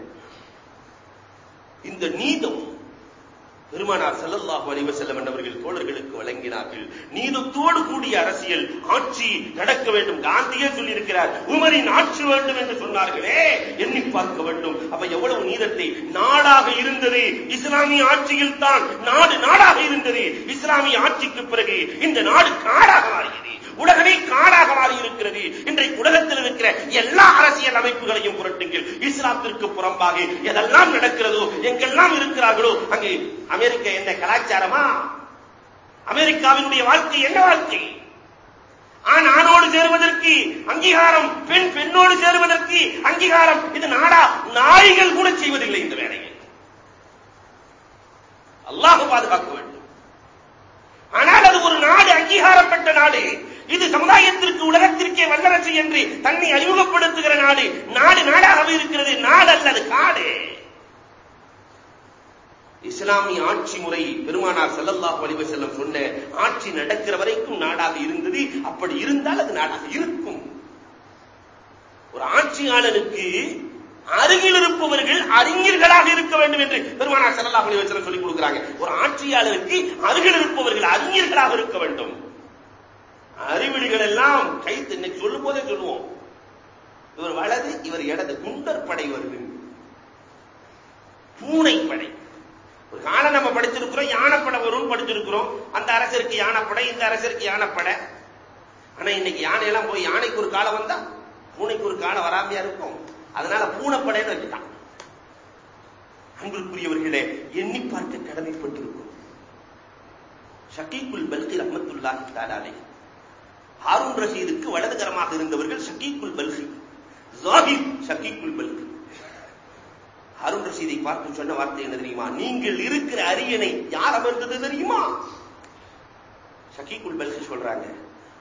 [SPEAKER 1] இந்த நீதம் பெருமானார் ஸல்லல்லாஹு அலைஹி வஸல்லம் அவர்கள் தோழர்களுக்கு வழங்கினார்கள். நீதத்தோடு கூடிய அரசியல் ஆட்சி நடக்க வேண்டும். காந்தியே சொல்லியிருக்கிறார் உமரின் ஆட்சி வேண்டும் என்று சொன்னார்களே. எண்ணி பார்க்க வேண்டும். அப்ப எவ்வளவு நீதத்தை நாடாக இருந்தது? இஸ்லாமிய ஆட்சியில் தான் நாடு நாடாக இருந்தது. இஸ்லாமிய ஆட்சிக்கு பிறகு இந்த நாடு காடாக மாறியது. உலகமே காடாக மாறி இருக்கிறது இன்றைக்கு உலகத்தில் இருக்கிற எல்லா அரசியல் அமைப்புகளையும் புரட்டுங்கள். இஸ்லாத்திற்கு புறம்பாக எதெல்லாம் நடக்கிறதோ எங்கெல்லாம் இருக்கிறார்களோ அங்கே அமெரிக்க என்ன கலாச்சாரமா? அமெரிக்காவினுடைய வாழ்க்கை என்ன வாழ்க்கை? ஆண் ஆணோடு சேருவதற்கு அங்கீகாரம் பெண் பெண்ணோடு சேருவதற்கு அங்கீகாரம். இது நாடா நாய்கள் கூட செய்வதில்லை இந்த வேலையை. அல்லாஹ் பாதுகாக்க வேண்டும். ஆனால் அது ஒரு நாடு அங்கீகாரம் பெற்ற நாடு. இது சமுதாயத்திற்கு உலகத்திற்கே வல்லரசு என்று தன்னை அறிமுகப்படுத்துகிற நாடு நாடு நாடாகவே இருக்கிறது நாடு அல்லது காடு. இஸ்லாமிய ஆட்சி முறை பெருமானார் செல்லல்லா வலிவ செல்லம் சொன்ன ஆட்சி நடக்கிற வரைக்கும் நாடாக இருந்தது அப்படி இருந்தால் அது நாடாக இருக்கும். ஒரு ஆட்சியாளனுக்கு அருகில் இருப்பவர்கள் அறிஞர்களாக இருக்க வேண்டும் என்று பெருமானார் செல்லல்லா வலிவ செல்லம் சொல்லிக் கொடுக்கிறாங்க. ஒரு ஆட்சியாளருக்கு அருகில் இருப்பவர்கள் அறிஞர்களாக இருக்க வேண்டும். அறிவிழிகள் எல்லாம் கை இன்னைக்கு சொல்லும் போதே சொல்லுவோம். இவர் வலது இவர் இடது. குண்டர் படை வருது. பூனை படை ஒரு காலம் நம்ம படிச்சிருக்கிறோம் யானைப்படை வரும் படிச்சிருக்கிறோம். அந்த அரசருக்கு யானைப்படை இந்த அரசருக்கு யானைப்படை. ஆனா இன்னைக்கு யானையெல்லாம் போய் யானைக்கு ஒரு காலம் வந்தா பூனைக்கு ஒரு காலம் வராமையா இருக்கும். அதனால பூனைப்படைன்னு வச்சுட்டான். அன்பிற்குரியவர்களே எண்ணி பார்க்க கடமைப்பட்டிருக்கும். ஷக்கீக்குல் பல்கி ரஹமத்துல்லாஹி தாலாலே ஹாரூன் ரஷீதுக்கு வலதுகரமாக இருந்தவர்கள் ஷக்கீக்குல் பல்கி. ஜாகிர் ஷக்கீக்குல் பல்கி. ஹாரூன் ரஷீதை பார்த்து சொன்ன வார்த்தை என்ன தெரியுமா? நீங்கள் இருக்கிற அரியணை யார் அமர்ந்தது தெரியுமா? ஷக்கீக்குல் பல்கி சொல்றாங்க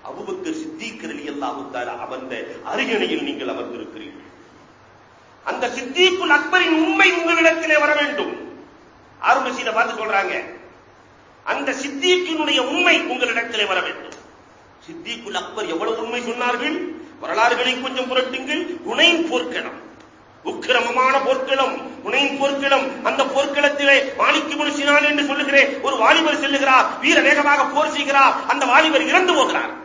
[SPEAKER 1] அபுபக்கர் சித்திகர் அலி அல்லாஹு அமர்ந்த அரியணையில் நீங்கள் அமர்ந்திருக்கிறீர்கள். அந்த சித்திக்குள் அக்பரின் உண்மை உங்களிடத்திலே வர வேண்டும். ஆரம்ப சீதை பார்த்து சொல்றாங்க அந்த சித்திக்கினுடைய உண்மை உங்களிடத்திலே வர வேண்டும். சித்திக்குல் அக்பர் எவ்வளவு உண்மை சொன்னார்கள்? வரலாறுகளை கொஞ்சம் புரட்டுங்கள். உனைன் போர்க்களம். உக்கிரமமான போர்க்களம். உனையின் போர்க்களம். அந்த போர்க்களத்திலே மாணிக்கு முனிசினான் என்று சொல்லுகிறேன். ஒரு வாலிபர் செல்லுகிறார். வீர வேகமாக போர் செய்கிறார். அந்த வாலிபர் இறந்து போகிறார்.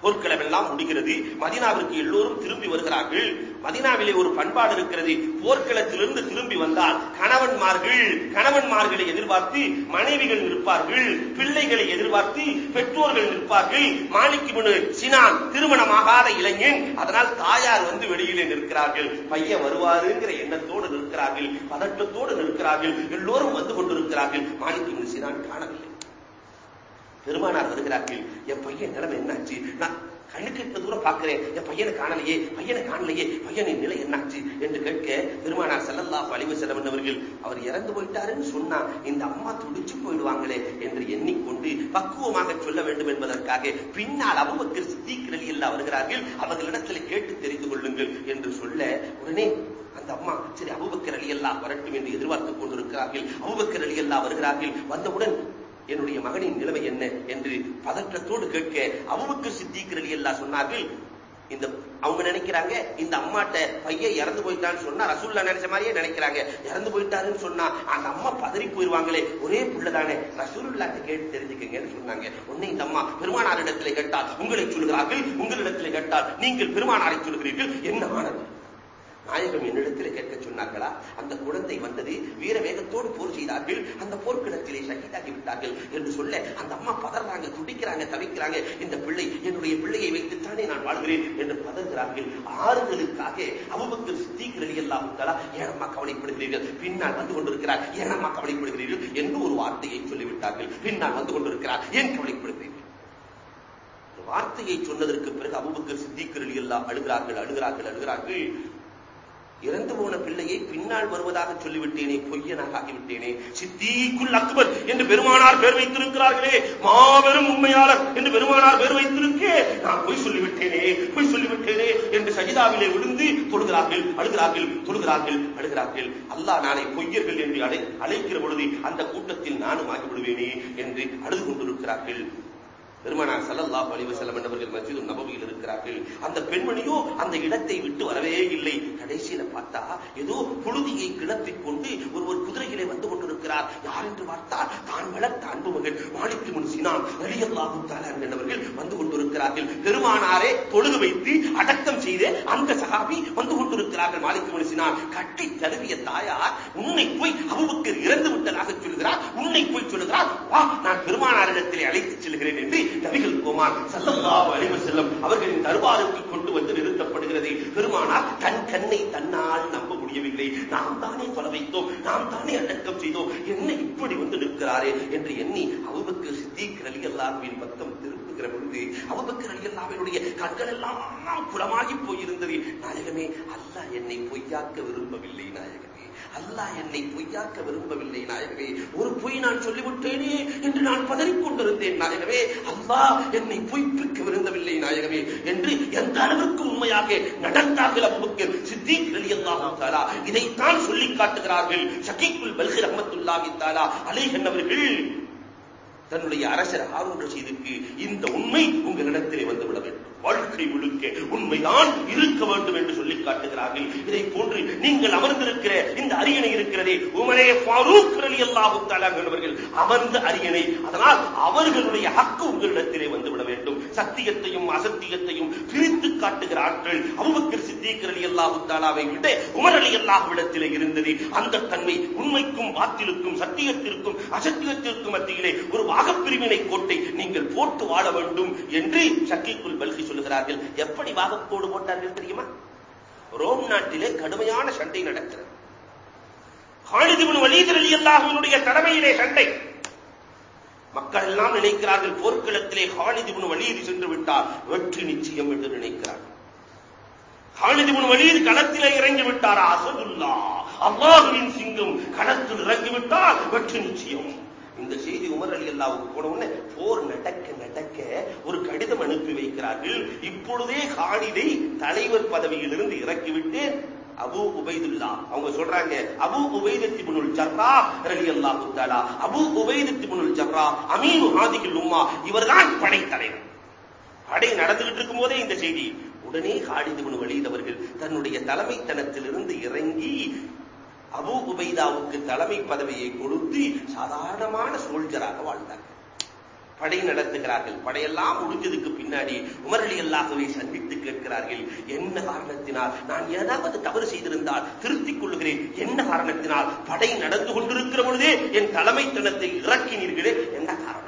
[SPEAKER 1] போர்க்களம் எல்லாம் முடிகிறது. மதினாவிற்கு எல்லோரும் திரும்பி வருகிறார்கள். மதினாவிலே ஒரு பண்பாடு இருக்கிறது. போர்க்களத்திலிருந்து திரும்பி வந்தால் கணவன்மார்கள் கணவன்மார்களை எதிர்பார்த்து மனைவிகள் நிற்பார்கள். பிள்ளைகளை எதிர்பார்த்து பெற்றோர்கள் நிற்பார்கள். மாணிக்கு சினான் திருமணமாகாத இளைஞன். அதனால் தாயார் வந்து வெளியிலே நிற்கிறார்கள். பையன் வருவாருங்கிற எண்ணத்தோடு நிற்கிறார்கள். பதட்டத்தோடு நிற்கிறார்கள். எல்லோரும் வந்து கொண்டிருக்கிறார்கள். மாணிக்கு சினான் காணவில்லை. பெருமானார் வருகிறார்கள். என் பையன் நிலைமை என்னாச்சு? நான் கண்ணுக்கு இப்ப தூரம் பார்க்கிறேன். என் பையனை காணலையே. பையனை காணலையே. பையனின் நிலை என்னாச்சு என்று கேட்க பெருமானார் செல்லல்லா பழிவு செலவன் அவர்கள் அவர் இறந்து போயிட்டாருன்னு சொன்னா இந்த அம்மா துடிச்சு போயிடுவாங்களே என்று எண்ணிக்கொண்டு பக்குவமாக சொல்ல வேண்டும் என்பதற்காக பின்னால் அபுபக்கர் சித்திக்கிறலி எல்லாம் வருகிறார்கள் அவர்களிடத்தில் கேட்டு தெரிந்து கொள்ளுங்கள் என்று சொல்ல உடனே அந்த அம்மா சரி அபுபக்கர் அலி எல்லாம் வரட்டும் என்று எதிர்பார்த்துக் கொண்டிருக்கிறார்கள். அபுபக்கர் அலி எல்லாம் வருகிறார்கள். வந்தவுடன் என்னுடைய மகனின் நிலைமை என்ன என்று பதற்றத்தோடு கேட்க அவுவுக்கு சித்திக்கிறலி எல்லாம் சொன்னார்கள். இந்த அவங்க நினைக்கிறாங்க இந்த அம்மாட்ட பையன் இறந்து போயிட்டான்னு சொன்னா ரசூல்லா நினைச்ச மாதிரியே நினைக்கிறாங்க. இறந்து போயிட்டாருன்னு சொன்னா அந்த அம்மா பதறி போயிருவாங்களே ஒரே புள்ளதானே? ரசூல்லாட்ட கேட்டு தெரிஞ்சுக்கங்கன்னு சொன்னாங்க. உன்னை இந்த அம்மா பெருமானாரிடத்திலே கேட்டால் உங்களை சொல்கிறார்கள் உங்களிடத்திலே கேட்டால் நீங்கள் பெருமானாரை சொல்கிறீர்கள். என்ன ஆனது? நாயகம் என்னிடத்தில் கேட்க சொன்னார்களா? அந்த குழந்தை வந்தது வீர வேகத்தோடு போர் செய்தார்கள். அந்த போர்க்கிடத்திலே ஷஹீதாகி விட்டார்கள் என்று சொல்ல அந்த அம்மா பதறாங்க துடிக்கிறாங்க தவிக்கிறாங்க. இந்த பிள்ளை என்னுடைய பிள்ளையை வைத்துத்தானே நான் வாழ்கிறேன் என்று பதறுகிறார்கள். ஆறுதலுக்காக அபுபக்கர் சித்திகள் எல்லாம் ஏனம்மா கவலைப்படுகிறீர்கள்? பின்னால் வந்து கொண்டிருக்கிறார். ஏனம்மா கவலைப்படுகிறீர்கள்? என்று ஒரு வார்த்தையை சொல்லிவிட்டார்கள். பின்னால் வந்து கொண்டிருக்கிறார். ஏன் கவலைப்படுகிறீர்கள்? வார்த்தையை சொன்னதற்கு பிறகு அபுபக்கர் சித்திக்கர் எல்லாம் அழுகிறார்கள் அழுகிறார்கள் அழுகிறார்கள். இறந்து போன பிள்ளையை பின்னால் வருவதாக சொல்லிவிட்டேனே பொய்யனாக ஆகிவிட்டேனே சித்திக்குள் அக்பர் என்று பெருமானார் பேர் வைத்திருக்கிறார்களே. மாபெரும் உண்மையாளர் என்று பெருமானார் பேர் வைத்திருக்கே. நான் பொய் சொல்லிவிட்டேனே பொய் சொல்லிவிட்டேனே என்று சஜிதாவிலே விழுந்து தொழுகிறார்கள் அழுகிறார்கள் தொழுகிறார்கள் அழுகிறார்கள். அல்லாஹ் நாளை பொய்யர்கள் என்று அழை அழைக்கிற பொழுது அந்த கூட்டத்தில் நானும் ஆகிவிடுவேனே என்று அழுது கொண்டிருக்கிறார்கள். பெருமானார் சல்லல்லாஹு அலைஹி வஸல்லம் என்பவர்கள் மஸ்ஜிது நபவியில் இருக்கிறார்கள். அந்த பெண்மணியோ அந்த இடத்தை விட்டு வரவே இல்லை. கடைசியில பார்த்தா ஏதோ புழுதியை கிளப்பிக் கொண்டு ஒருவர் குதிரையிலே வந்து கொண்டிருக்கிறார். யார் என்று பார்த்தால் தான் வளர்த்த அன்பு மகன் மாலிக்கு முன் சினான் ரலியல்லாஹு தஆலா என்பவர்கள் வந்து கொண்டிருக்கிறார்கள். பெருமானாரே தொழுது வைத்து அடக்கம் செய்து அந்த சகாபி வந்து கொண்டிருக்கிறார்கள். மாலிக்கு முன் சினான் கட்டி தழுவிய தாயார் உன்னை போய் அபூபக்கர் இறந்து விட்டதாக சொல்கிறார். உன்னை போய் சொல்கிறார். வா நான் பெருமானாரிடத்திலே அழைத்துச் செல்கிறேன் என்று நபிகள் கோமான் சல்லல்லாஹு அலைஹி வஸல்லம் அவர்களின் தர்பாருக்கு கொண்டு வந்து நிறுத்தப்படுகிறது பெருமானார் தன் கண்ணை தன்னால் நம்ப முடியவில்லை. நாம் தானே கொலை வைத்தோம். நாம் தானே அடக்கம் செய்தோம். என்ன இப்படி வந்து நிற்கிறாரே என்று எண்ணி அவருக்கு சித்திக் அலி அல்லாஹ்வின் பக்கம் திரும்புகிற பொழுது அவருக்கு அலி அல்லாவினுடைய கண்கள் எல்லாம் குளமாகி போயிருந்தது. நாயகமே அல்லாஹ் என்னை பொய்யாக்க விரும்பவில்லை நாயகமே. அல்லாஹ் என்னை பொய்யாக்க விரும்பவில்லை நாயகமே. ஒரு பொய் நான் நான் பதறிக் கொண்டிருந்தேன் நாயகமே. அல்லாஹ் என்னை பொய்ப்பிக்க விரும்பவில்லை நாயகமே என்று எந்த அளவிற்கு உண்மையாக நடந்தார்கள் அபுபக்கர் சித்திக் ரலியல்லாஹு இதைத்தான் சொல்லிக் காட்டுகிறார்கள். ஷகீக்குல் பல்கி ரஹமத்துல்லாஹி தாலா அலைகன் அவர்கள் தன்னுடைய அரசர் ஹாரூன் ரஷீதுக்கு இந்த உண்மை உங்களிடத்திலே வந்துவிட வேண்டும். வாழ்க்கை முழுக்க உண்மைதான் இருக்க வேண்டும் என்று சொல்லிக் காட்டுகிறார்கள். இதை போன்று நீங்கள் அமர்ந்திருக்கிற இந்த அரியணை இருக்கிறதே உமரே ஃபாரூக் அலி அல்லாஹு என்பவர்கள் அமர்ந்த அரியணை. அதனால் அவர்களுடைய ஹக்கு உங்களிடத்திலே வந்துவிட வேண்டும். சத்தியத்தையும் அசத்தியத்தையும் பிரித்து காட்டுகிற ஆற்றல் அபுபக்கர் சித்திகர் அலி அல்லாஹு தாலாவை விட உமர் அலி அல்லாஹ்விடத்திலே இருந்தது. அந்த தன்மை உண்மைக்கும் வாத்திலுக்கும் சத்தியத்திற்கும் அசத்தியத்திற்கும் மத்தியிலே ஒரு வாகப்பிரிவினை கோட்டை நீங்கள் போட்டு வாழ வேண்டும் என்று சக்கிக்குள் பல்கி சொல்லுகிறார்கள். எப்படி வாகக்கோடு போட்டார்கள் தெரியுமா? ரோம் நாட்டிலே கடுமையான சண்டை நடக்கிறது. ஹாலிதிபின் வலீதர் அலி அல்லாஹுவினுடைய தலைமையிலே சண்டை. மக்கள் எல்லாம் நினைக்கிறார்கள் போர்க்களத்திலே ஹாலிதிபுன் வலியுறு சென்று விட்டார். வெற்றி நிச்சயம் என்று நினைக்கிறார்கள். ஹாலிதிபுன் வலியுறு களத்திலே இறங்கி விட்டார்? அசதுல்லா. அல்லாஹுவின் சிங்கம் களத்தில் இறங்கிவிட்டால் வெற்றி நிச்சயம். இந்த செய்தி உமர் அலி அல்லாவுக்கு போன உடனே போர் நடக்க நடக்க ஒரு கடிதம் அனுப்பி வைக்கிறார்கள். இப்பொழுதே ஹாலிதை தலைவர் பதவியிலிருந்து இறக்கிவிட்டு அபு உபைதுல்லா. அவங்க சொல்றாங்க அபு உபைதத்தி முனுல் ஜர்ரா ரலி அல்லாஹு தாலா அபு உபைதத்தி முனுல் ஜர்ரா அமீனு ஹாதிகில் உம்மா இவர்தான் படைத்தலைவர். படை நடந்துகிட்டு இருக்கும் போதே இந்த செய்தி. உடனே காலிது முனு அவர்கள் தன்னுடைய தலைமைத்தனத்திலிருந்து இறங்கி அபு உபைதாவுக்கு தலைமை பதவியை கொடுத்து சாதாரணமான சோல்ஜராக வாழ்ந்தார்கள் படை நடத்துகிறார்கள். படையெல்லாம் முடிஞ்சதுக்கு பின்னாடி உமரளி அல்லாகவே சந்தித்து கேட்கிறார்கள் என்ன காரணத்தினால்? நான் ஏதாவது தவறு செய்திருந்தால் திருத்திக் கொள்ளுகிறேன். என்ன காரணத்தினால்? படை நடந்து கொண்டிருக்கிற பொழுதே என் தலைமைத்தனத்தை இறக்கினீர்களே. என்ன காரணம்?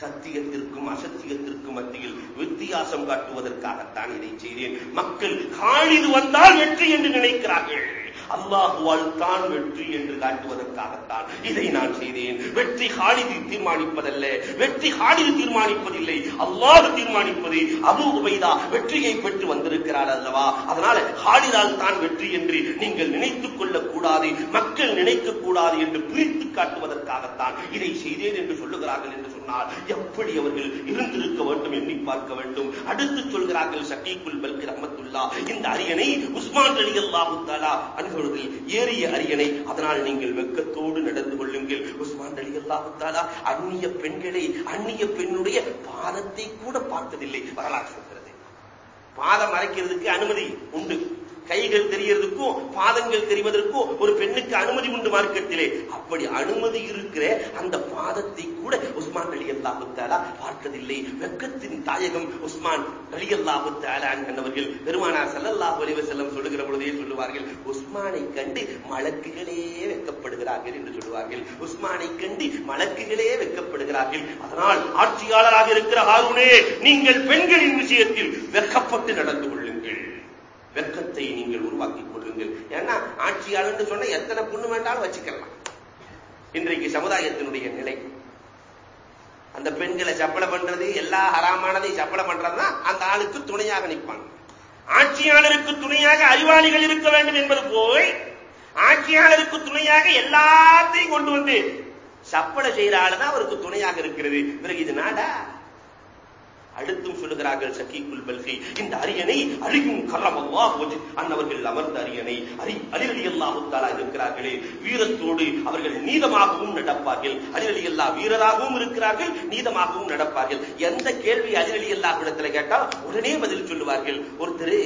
[SPEAKER 1] சத்தியத்திற்கும் அசத்தியத்திற்கும் மத்தியில் வித்தியாசம் காட்டுவதற்காகத்தான் இதை செய்தேன். மக்கள் காணிது வந்தால் வெற்றி என்று நினைக்கிறார்கள். அல்லாஹுவால் தான் வெற்றி என்று காட்டுவதற்காகத்தான் இதை நான் செய்தேன். வெற்றி ஹாலிதி தீர்மானிப்பதல்ல. வெற்றி ஹாலிது தீர்மானிப்பதில்லை. அல்லாஹ் தீர்மானிப்பது அபு உபைதா வெற்றியை பெற்று வந்திருக்கிறார் அல்லவா? அதனால ஹாலிதால் தான் வெற்றி என்று நீங்கள் நினைத்துக் கொள்ளக் கூடாது மக்கள் நினைக்க கூடாது என்று பிரித்து காட்டுவதற்காகத்தான் இதை செய்தேன் என்று சொல்லுகிறார்கள் என்று சொன்னால் எப்படி அவர்கள் இருந்திருக்க வேண்டும் எண்ணி பார்க்க வேண்டும்? அடுத்து சொல்கிறார்கள் சட்டீக்குள் பல்கி ரஹமத்துல்லா இந்த அரியணை உஸ்மான் அலி அல்லாஹு தாலா அன்பொழுதில் ஏறிய அரியணை. அதனால் நீங்கள் வெக்கத்தோடு நடந்து கொள்ளுங்கள். உஸ்மான் அலி அல்லாஹு தாலா அந்நிய பெண்களை அந்நிய பெண்ணுடைய பாதத்தை கூட பார்த்ததில்லை. வரலாற்று சொல்கிறது பாதம் மறைக்கிறதுக்கு அனுமதி உண்டு. கைகள் தெரியறதுக்கும் பாதங்கள் தெரிவதற்கும் ஒரு பெண்ணுக்கு அனுமதி உண்டு மார்க்கத்திலே. அப்படி அனுமதி இருக்கிற அந்த பாதத்தை கூட உஸ்மான் அலி அல்லாஹு தாலா பார்த்ததில்லை. வெக்கத்தின் தாயகம் உஸ்மான் அலி அல்லாஹு என்பவர்கள் பெருமானார் சல்லல்லாஹு செல்லம் சொல்லுகிற பொழுதே சொல்லுவார்கள் உஸ்மானை கண்டு மலக்குகளே வெக்கப்படுகிறார்கள் என்று சொல்லுவார்கள். உஸ்மானை கண்டு மலக்குகளே வெக்கப்படுகிறார்கள். அதனால் ஆட்சியாளராக இருக்கிற ஹாரூனே நீங்கள் பெண்களின் விஷயத்தில் வெக்கப்பட்டு நடந்து கொள்ளுங்கள் வெக்கத்தை நீங்கள் உருவாக்கிக் கொள்ளுங்கள். ஏன்னா ஆட்சியாளர் சொன்ன எத்தனை பொண்ணு வேண்டாலும் வச்சுக்கலாம். இன்றைக்கு சமுதாயத்தினுடைய நிலை. அந்த பெண்களை சப்பளை பண்றது எல்லா ஹராமானதையும் சப்பளை பண்றதுதான் அந்த ஆளுக்கு துணையாக நிற்பாங்க. ஆட்சியாளருக்கு துணையாக அறிவாளிகள் இருக்க வேண்டும் என்பது போய் ஆட்சியாளருக்கு துணையாக எல்லாத்தையும் கொண்டு வந்து சப்பளை செய்யற ஆளுதான் அவருக்கு துணையாக இருக்கிறது. பிறகு இது நாடா? அடுத்தும் சொல்லுகிறார்கள் சக்கீக்குல் பல்கி இந்த அரியணை அழியும் கரம் அல்லாஹ் அன்னவர்கள் அமர்ந்த அரியணை அரி அலிரலி அல்லாஹுத்தாலா இருக்கிறார்களே வீரத்தோடு அவர்கள் நீதமாகவும் நடப்பார்கள். அலிரலி அல்லா வீரராகவும் இருக்கிறார்கள் நீதமாகவும் நடப்பார்கள். எந்த கேள்வி அலிரலி அல்லாஹ்விடத்துல கேட்டால் உடனே பதில் சொல்லுவார்கள். ஒருத்தர்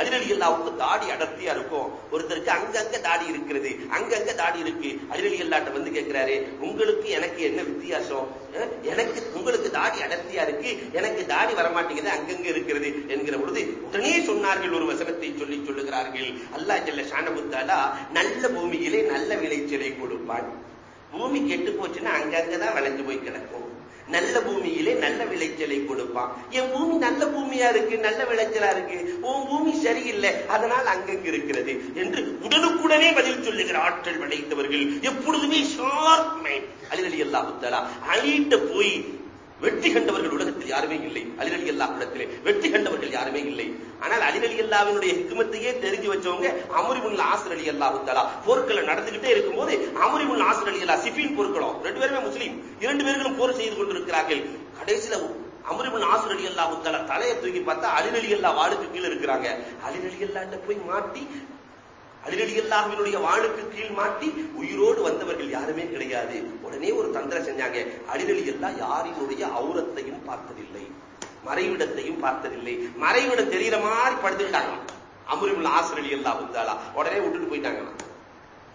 [SPEAKER 1] அலிரலி அல்லாவுக்கு தாடி அடர்த்தியா இருக்கும். ஒருத்தருக்கு அங்கங்க தாடி இருக்கிறது அங்கங்க தாடி இருக்கு. அலிரலி அல்லாட்ட வந்து கேட்கிறாரு உங்களுக்கு எனக்கு என்ன வித்தியாசம்? எனக்கு உங்களுக்கு தாடி அடர்த்தியா இருக்கு. எனக்கு தாடி வரமாட்டேங்குது அங்கங்க இருக்கிறது. என்கிற பொழுது உடனே சொன்னார்கள் ஒரு வசனத்தை சொல்லி சொல்லுகிறார்கள். அல்லா ஜல்ல ஷானபுத்தாலா நல்ல பூமியிலே நல்ல விளைச்சலை கொடுப்பான். பூமி கெட்டு போச்சுன்னா அங்கங்கதான் விளைஞ்சு போய் கிடக்கும். நல்ல பூமியிலே நல்ல விளைச்சலை கொடுப்பான். என் பூமி நல்ல பூமியா இருக்கு நல்ல விளைச்சலா இருக்கு. உன் பூமி சரியில்லை அதனால் அங்கங்க இருக்கிறது என்று உடனுக்குடனே பதில் சொல்லுகிற ஆற்றல் விளைத்தவர்கள் எப்பொழுதுமே ஷார்ப் மைண்ட் அலிரலி புத்தரா அழிட்ட போய் வெற்றி கண்டவர்கள் உலகத்தில் யாருமே இல்லை. அலிரலி அல்லா இடத்திலே வெற்றி கண்டவர்கள் யாருமே இல்லை. ஆனால் அலிரலி அல்லாவினுடைய ஹிக்குமத்தையே தெரிஞ்சு வச்சவங்க அமுரிமுல் ஆசர் அலி அல்லாஹு தலா போர்க்களை நடந்துகிட்டே இருக்கும்போது அமுரிமுல் ஆசர் அலி அல்லா சிபின் போர்க்களம் ரெண்டு பேருமே முஸ்லீம். இரண்டு பேர்களும் போர் செய்து கொண்டிருக்கிறார்கள். கடைசியில அமருபின் ஆசர் அலி அல்லா தலையை தூக்கி பார்த்தா அலிரலி அல்லா வாளுக்கு கீழே இருக்கிறாங்க. அலிரலி அல்லாட்ட போய் மாட்டி அலிரலி அல்லாஹினுடைய வாளுக்கு கீழ் மாட்டி உயிரோடு வந்தவர்கள் யாருமே கிடையாது. உடனே ஒரு தந்திரம் செஞ்சாங்க. அலிரலி அல்லா யாரினுடைய அவுரத்தையும் பார்த்ததில்லை. மறைவிடத்தையும் பார்த்ததில்லை. மறைவிடம் தெரியற மாதிரி படுத்துக்கிட்டாங்க அமருபின் ஆசிரியர் எல்லாம் அல்லா உடனே விட்டுட்டு போயிட்டாங்க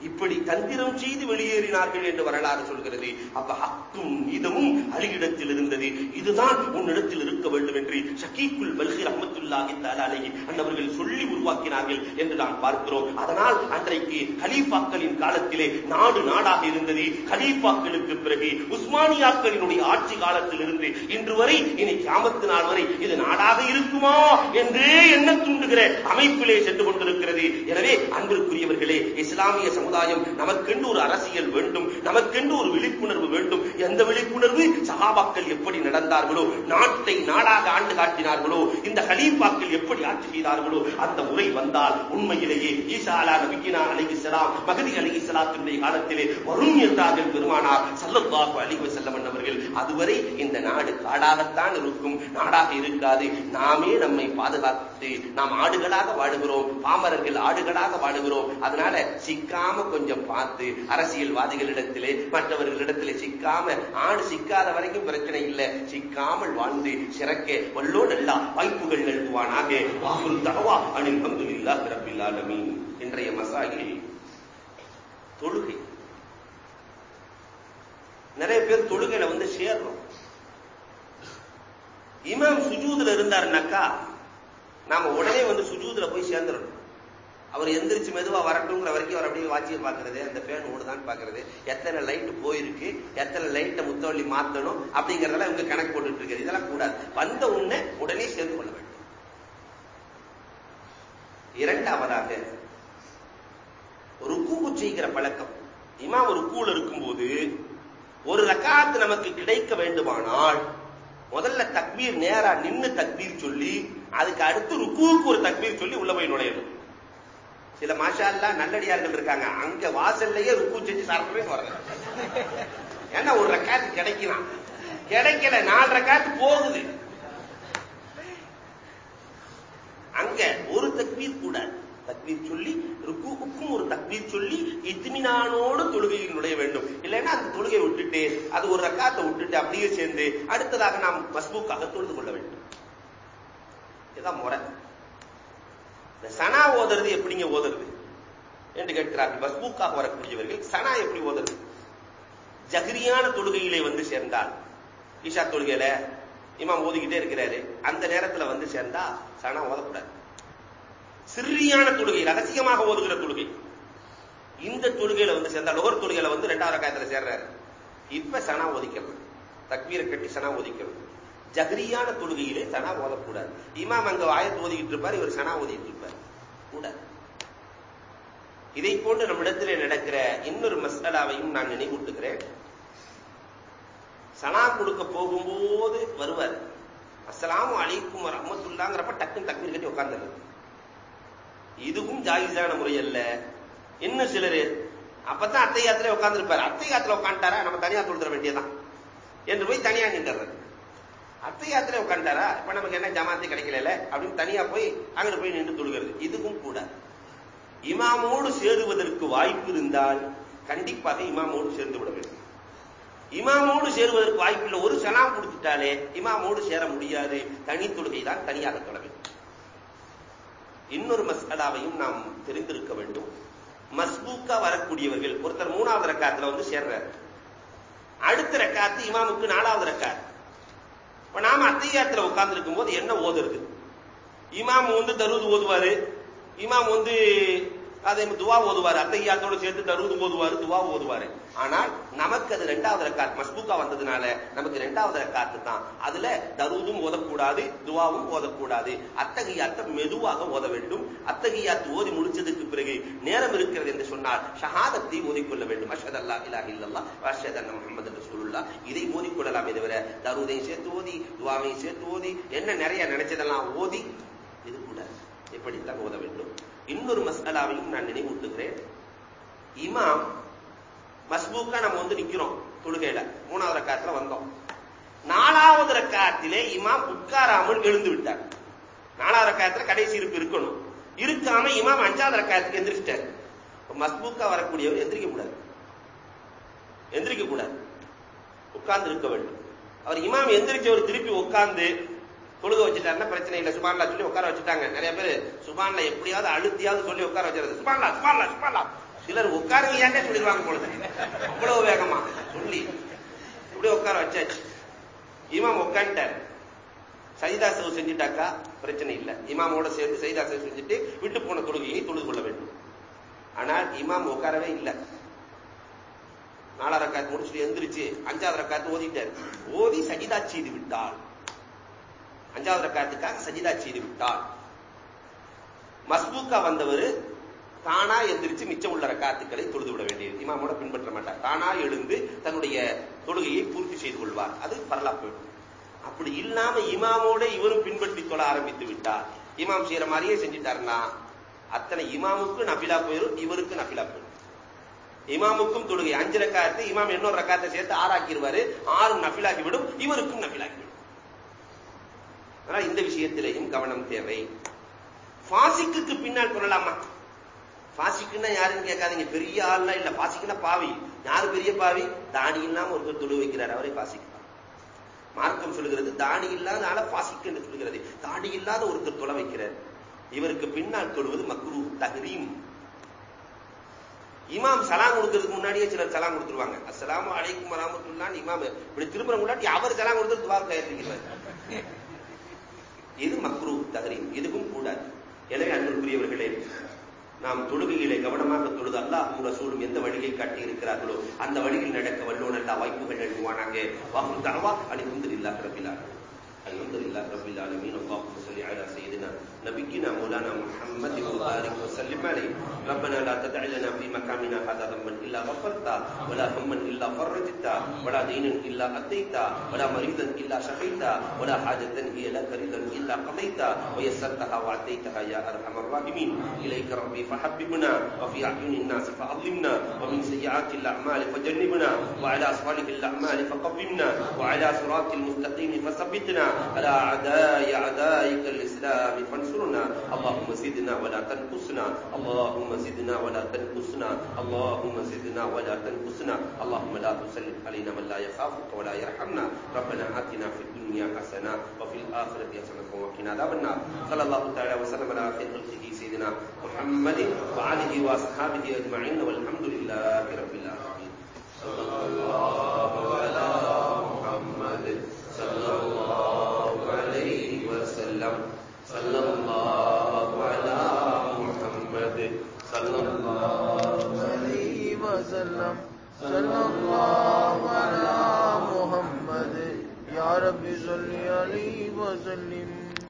[SPEAKER 1] இப்படி தந்திரம் செய்து வெளியேறினார்கள் என்று வரலாறு சொல்கிறது. அப்ப ஹக்கும் நீதமும் அலியிடத்தில் இருந்தது. இதுதான் உன்னிடத்தில் இருக்க வேண்டும் என்று ஷக்கீக்குல் பல்கி அஹமத்துல்லாஹி தாலாலை அந்தவர்கள் சொல்லி உருவாக்கினார்கள் என்று நாம் பார்க்கிறோம். அதனால் அன்றைக்கு கலீஃபாக்களின் காலத்திலே நாடு நாடாக இருந்தது. கலீஃபாக்களுக்கு பிறகு உஸ்மானியாக்களினுடைய ஆட்சி காலத்தில் இருந்து இன்று வரை இனி கியாமத்து நாள் வரை இது நாடாக இருக்குமா என்றே எண்ண தூண்டுகிற அமைப்பிலே சென்று கொண்டிருக்கிறது. எனவே அன்பிற்குரியவர்களே இஸ்லாமிய சமுதாயம் சமுதாயம் நமக்கென்று ஒரு அரசியல் வேண்டும் நமக்கென்று ஒரு விழிப்புணர்வு வேண்டும். எந்த விழிப்புணர்வு? சகாபாக்கள் எப்படி நடந்தார்களோ நாட்டை நாடாக ஆண்டு காட்டினார்களோ இந்த ஹலீஃபாக்கள் எப்படி ஆட்சி செய்தார்களோ அந்த முறை வந்தால் உண்மையிலேயே ஈசாலா நபிகினா நபிக்கினா சலாம் மகதி அலிகி சலாத்தினுடைய காலத்திலே வரும் என்றார்கள் பெருமானார் சல்லல்லாஹு அலிஹி செல்லமன் அவர்கள் அதுவரை இந்த நாடு காடாகத்தான் இருக்கும் நாடாக இருக்காது. நாமே நம்மை பாதுகாத்து நாம் ஆடுகளாக வாழுகிறோம் பாமரர்கள் ஆடுகளாக வாழுகிறோம். அதனால சிக்காம கொஞ்சம் பார்த்து அரசியல்வாதிகளிடத்திலே மற்றவர்களிடத்திலே சிக்காம ஆடு சிக்காத வரைக்கும் பிரச்சனை இல்லை. சிக்காமல் வாழ்ந்து சிறக்க வல்லோ நல்லா வாய்ப்புகள் நல்குவானாக. வாகுல் தகவா அனில் அல்ஹம்துலில்லாஹ் ரப்பில் இன்றைய மசாகில் தொழுகை. நிறைய பேர் தொழுகையில வந்து சேர்றோம். இமாம் சுஜூதுல இருந்தாருனாக்கா நாம உடனே வந்து சுஜூதுல போய் சேர்ந்துடணும் அவர் எந்திரிச்சு மெதுவா வரட்டுங்கிற வரைக்கும் அவர் அப்படியே வாட்சியை பாக்குறது அந்த ஃபேன் ஓடுதான்னு பாக்குறது எத்தனை லைட் போயிருக்கு எத்தனை லைட்டை முத்தவள்ளி மாத்தணும் அப்படிங்கறதெல்லாம் இவங்க கணக்கு போட்டுட்டு இருக்கிறது இதெல்லாம் கூடாது. வந்த உடனே உடனே சேர்ந்து கொள்ள வேண்டும். இரண்டாவதாக ருக்கு செய்கிற பழக்கம். இமாம் ஒரு கூழ் இருக்கும்போது ஒரு ரக்காத்து நமக்கு கிடைக்க வேண்டுமானால் முதல்ல தக்பீர் நேரா நின்னு தக்பீர் சொல்லி அதுக்கு அடுத்து ருக்குவுக்கு ஒரு தக்பீர் சொல்லி உள்ள போய் நுழையணும். சில மாஷா நல்லடியார்கள் இருக்காங்க. அங்க வாசல்லையே ருக்கு செஞ்சு சாப்பிடவே வர்றாங்க ஏன்னா ஒரு ரக்காத்து கிடைக்கலாம். கிடைக்கல நாலு ரக்காத்து போகுது. அங்க ஒரு தக்வீர் கூடாது தக்வீர் சொல்லி ருக்குக்கும் ஒரு தக்வீர் சொல்லி இத்மினானோடு தொழுகையில் நுழைய வேண்டும். இல்லைன்னா அந்த தொழுகை விட்டுட்டு அது ஒரு ரக்காத்தை விட்டுட்டு அப்படியே சேர்ந்து அடுத்ததாக நாம் மஸ்பூக்காக தொழுது கொள்ள வேண்டும். இதுதான் முறை. இந்த சனா ஓதுறது எப்படிங்க ஓதுறது? என்று கேட்கிறார்கள். மஸ்பூக்காக வரக்கூடியவர்கள் சனா எப்படி ஓதுறது? ஜகிரியான தொழுகையிலே வந்து சேர்ந்தால் ஈஷா தொழுகையில இமாம் ஓதிக்கிட்டே இருக்கிறாரு. அந்த நேரத்துல வந்து சேர்ந்தா சனா ஓதக்கூடாது. சிறியான தொழுகை ரகசியமாக ஓதுகிற தொழுகை. இந்த தொழுகையில வந்து சேர்ந்தா லோகர் தொழுகையில வந்து ரெண்டாவது காயத்துல சேர்றாரு. இப்ப சனா ஒதிக்கிறது தக்வீரை கட்டி சனா ஒதிக்கிறது ஜகரியான தொழுகையிலே சனா ஓதக்கூடாது. இமாம் அங்க ஆயத்து ஓதிக்கிட்டு இருப்பார் இவர் சனா ஓதிட்டு இருப்பார் கூட இதை போன்று நம்மிடத்தில் நடக்கிற இன்னொரு மசாலாவையும் நான் நினைவூட்டுகிறேன். சனா கொடுக்க போகும்போது வருவார். அஸ்லாம் அலைக்கும் ரஹமத்துல்லாங்கிறப்ப டக்குன்னு தக்பீர் கட்டி உட்காந்துருது இதுவும் ஜாயிஸான முறை அல்ல இன்னும் சிலர்? அப்பதான் அத்தை யாத்திரை உட்காந்துருப்பாரு அத்தை யாத்திரை உட்காந்துட்டாரா நம்ம தனியா தொழுதுற வேண்டியதான் என்று போய் தனியா நின்றுறது அத்தை யாத்திரை உட்காந்துட்டாரா இப்ப நமக்கு என்ன ஜமாத்தி கிடைக்கல அப்படின்னு தனியா போய் அங்கிட்டு போய் நின்று தொழுகிறது. இதுவும் கூட. இமாமோடு சேருவதற்கு வாய்ப்பு இருந்தால் கண்டிப்பாக இமாமோடு சேர்ந்து விட வேண்டும். இமாமோடு சேருவதற்கு வாய்ப்பு இல்லை. ஒரு சலாம் கொடுத்துட்டாலே இமாமோடு சேர முடியாது. தனி தொழுகை தான் தனியாக தொழ வேண்டும். இன்னொரு மசாலாவையும் நாம் தெரிந்திருக்க வேண்டும். மஸ்பூக்கா வரக்கூடியவர்கள் ஒருத்தர் மூணாவது ரக்காத்துல வந்து சேர்றார். அடுத்த ரக்காத்து இமாமுக்கு நாலாவது ரக்காத்து இப்ப நாம அத்தையாத்துல உட்கார்ந்து இருக்கும் போது என்ன ஓதுறது? இமாம் வந்து தருவது ஓதுவாரு. இமாம் வந்து அதே துவா ஓதுவாரு. அத்தையாத்தோடு சேர்த்து தருவது ஓதுவாரு துவா ஓதுவாரு. ஆனால் நமக்கு அது ரெண்டாவது ரக்காத் மஸ்பூக்கா வந்ததுனால நமக்கு ரெண்டாவது ரக்காத்து தான். அதுல தருவதும் ஓதக்கூடாது துவாவும் ஓதக்கூடாது. அத்தகையாத்த மெதுவாக ஓத வேண்டும். அத்தகையாத்து ஓதி முடிச்சதுக்கு பிறகு நேரம் இருக்கிறது என்று சொன்னால் ஷஹாதத்தை ஓதிக்கொள்ள வேண்டும். அஷத் அல்லா இலா இல்லல்லா அஷத் அண்ணா முகமது ரசூலுல்லா இதை ஓதிக்கொள்ளலாம் தவிர தருவதையும் சேர்த்து ஓதி துவாவையும் சேர்த்து ஓதி என்ன நிறைய நினைச்சதெல்லாம் ஓதி இது கூட எப்படித்தான் ஓத வேண்டும். இன்னொரு மசாலாவையும் நான் நினைவூட்டுகிறேன். இமாம் மஸ்பூக்கா நம்ம வந்து நிக்கிறோம் தொழுகையில. மூணாவது ரக்காத்துல வந்தோம். நாலாவது ரக்காத்திலே இமாம் உட்காராமல் எழுந்து விட்டார். நாலாவது ரக்காத்துல கடைசி இருப்பு இருக்கணும். இருக்காம இமாம் அஞ்சாவது ரக்காத்துக்கு எந்திரிச்சிட்டார். மஸ்பூக்கா வரக்கூடியவர் எந்திரிக்க கூடாது. எந்திரிக்க கூடாது. உட்கார்ந்து இருக்க வேண்டும். அவர் இமாம் எந்திரிச்சவர் திருப்பி உட்கார்ந்து தொழுக வச்சுட்டாருன்னா பிரச்சனை இல்லை. சுபான்லா சொல்லி உட்கார வச்சுட்டாங்க. நிறைய பேர் சுபான்ல எப்படியாவது அழுத்தியாவது சொல்லி உட்கார வச்சிருது சுபான்லா சுபான்லா சுபான்லா. சிலர் உட்காருங்கயாண்டே சொல்லிடுவாங்க பொழுது அவ்வளவு வேகமா சொல்லி இப்படி உட்கார வச்சாச்சு. இமாம் உட்காந்துட்டார் சைதா செவ் செஞ்சுட்டாக்கா? பிரச்சனை இல்லை. இமாமோட சேர்ந்து சைதா செவ் செஞ்சுட்டு விட்டு போன தொழுகையை தொழுது கொள்ள வேண்டும். ஆனால் இமாம் உட்காரவே இல்லை. நாலாவது ரக்காத்து முடிச்சுட்டு எந்திரிச்சு அஞ்சாவது ரக்காத்து ஓதிட்டார். ஓதி சஜிதா செய்து விட்டாள். அஞ்சாவது ரக்காத்துக்காக சஜிதா செய்து விட்டார் மஸ்பூக்கா வந்தவர் தானா எந்திரிச்சு மிச்சம் உள்ள ரக்காத்துக்களை தொழுது விட வேண்டியது. இமாமோட பின்பற்ற மாட்டார். தானா எழுந்து தன்னுடைய தொழுகையை பூர்த்தி செய்து கொள்வார். அது பரலா போயிடும் அப்படி இல்லாம இமாமோட இவரும் பின்பற்றி தொழ ஆரம்பித்து விட்டார். இமாம் செய்யற மாதிரியே செஞ்சுட்டாருன்னா அத்தனை இமாமுக்கு நபிலா போயிடும் இவருக்கு நபிலா போயிடும் இமாமுக்கும் தொழுகை அஞ்சு ரக்காத்து இமாம் இன்னொரு ரக்காத்தை சேர்த்து ஆறாக்கிடுவாரு ஆறும் நபிலாக்கி விடும் இவருக்கும் நபிலாக்கி விடும் ஆனால் இந்த விஷயத்திலேயும் கவனம் தேவை. பாசிக்கு பின்னால் சொல்லலாமா பாசிக்குன்னா யாருன்னு கேட்காதீங்க. பெரிய ஆள்லாம் இல்ல. பாசிக்குன்னா பாவி. யாரு பெரிய பாவி? தாடி இல்லாம ஒருத்தர் தொழு வைக்கிறார். அவரை பாசிக்கு மார்க்கம் சொல்லுகிறது தாடி இல்லாத ஆள பாசிக்கு என்று சொல்லுகிறது தாடி இல்லாத ஒருத்தர் தொலை வைக்கிறார். இவருக்கு பின்னால் தொழுவது மக்ரு தஹரீம். இமாம் சலாம் கொடுக்கறதுக்கு முன்னாடியே சிலர் சலாம் கொடுத்துருவாங்க. அஸ்லாம் அழைக்கும் வராமத்துல்லான்னு இமாம் இப்படி திரும்ப முன்னாடி அவர் சலாம் கொடுத்து துவா கையெழுத்திக்கிறார் இது மக்ரூ தகரீம் இதுவும் கூடாது எனவே அன்புக்குரியவர்களே நாம் தொழுகையிலே கவனமாக தொழுது அல்லாஹும் ரசூலும் எந்த வழியை காட்டி இருக்கிறார்களோ அந்த வழியில் நடக்க வல்லோன் அல்லா வாய்ப்புகள் எழுதுவானாங்க வாகும் தாவா அலிஹந்து இல்லா ரபிலா الحمد لله رب العالمين اللهم صل على سيدنا نبينا مولانا محمد وبارك وسلم عليه ربنا لا تدع لنا في مكاننا هذا ذنبا إلا غفرته ولا هما إلا فرجته ولا دينا إلا اتيته ولا مريضا إلا شفيته ولا حاجة هي لك رضا إلا قضيته. ويسرتها واتيتها يا أرحم الراحمين. إليك ربي فحببنا وفي أعين الناس فعظمنا ومن سيئات الأعمال فجنبنا وعلى صالح الأعمال فقومنا وعلى صراط المستقيم فثبتنا. على أعداء أعدائك الإسلام فانصرنا اللهم زدنا ولا تنقصنا. اللهم زدنا ولا تنقصنا. اللهم زدنا ولا تنقصنا. اللهم لا تسلط علينا من لا يخافك ولا يرحمنا. ربنا آتنا في الدنيا حسنة وفي الآخرة حسنة وقنا عذاب النار. صلى الله تعالى وسلم على خير خلقه سيدنا محمد وعلى آله وأصحابه أجمعين والحمد لله رب العالمين. صلى الله.
[SPEAKER 2] صلی اللہ علی محمد. یا ربی صلی علی وسلم.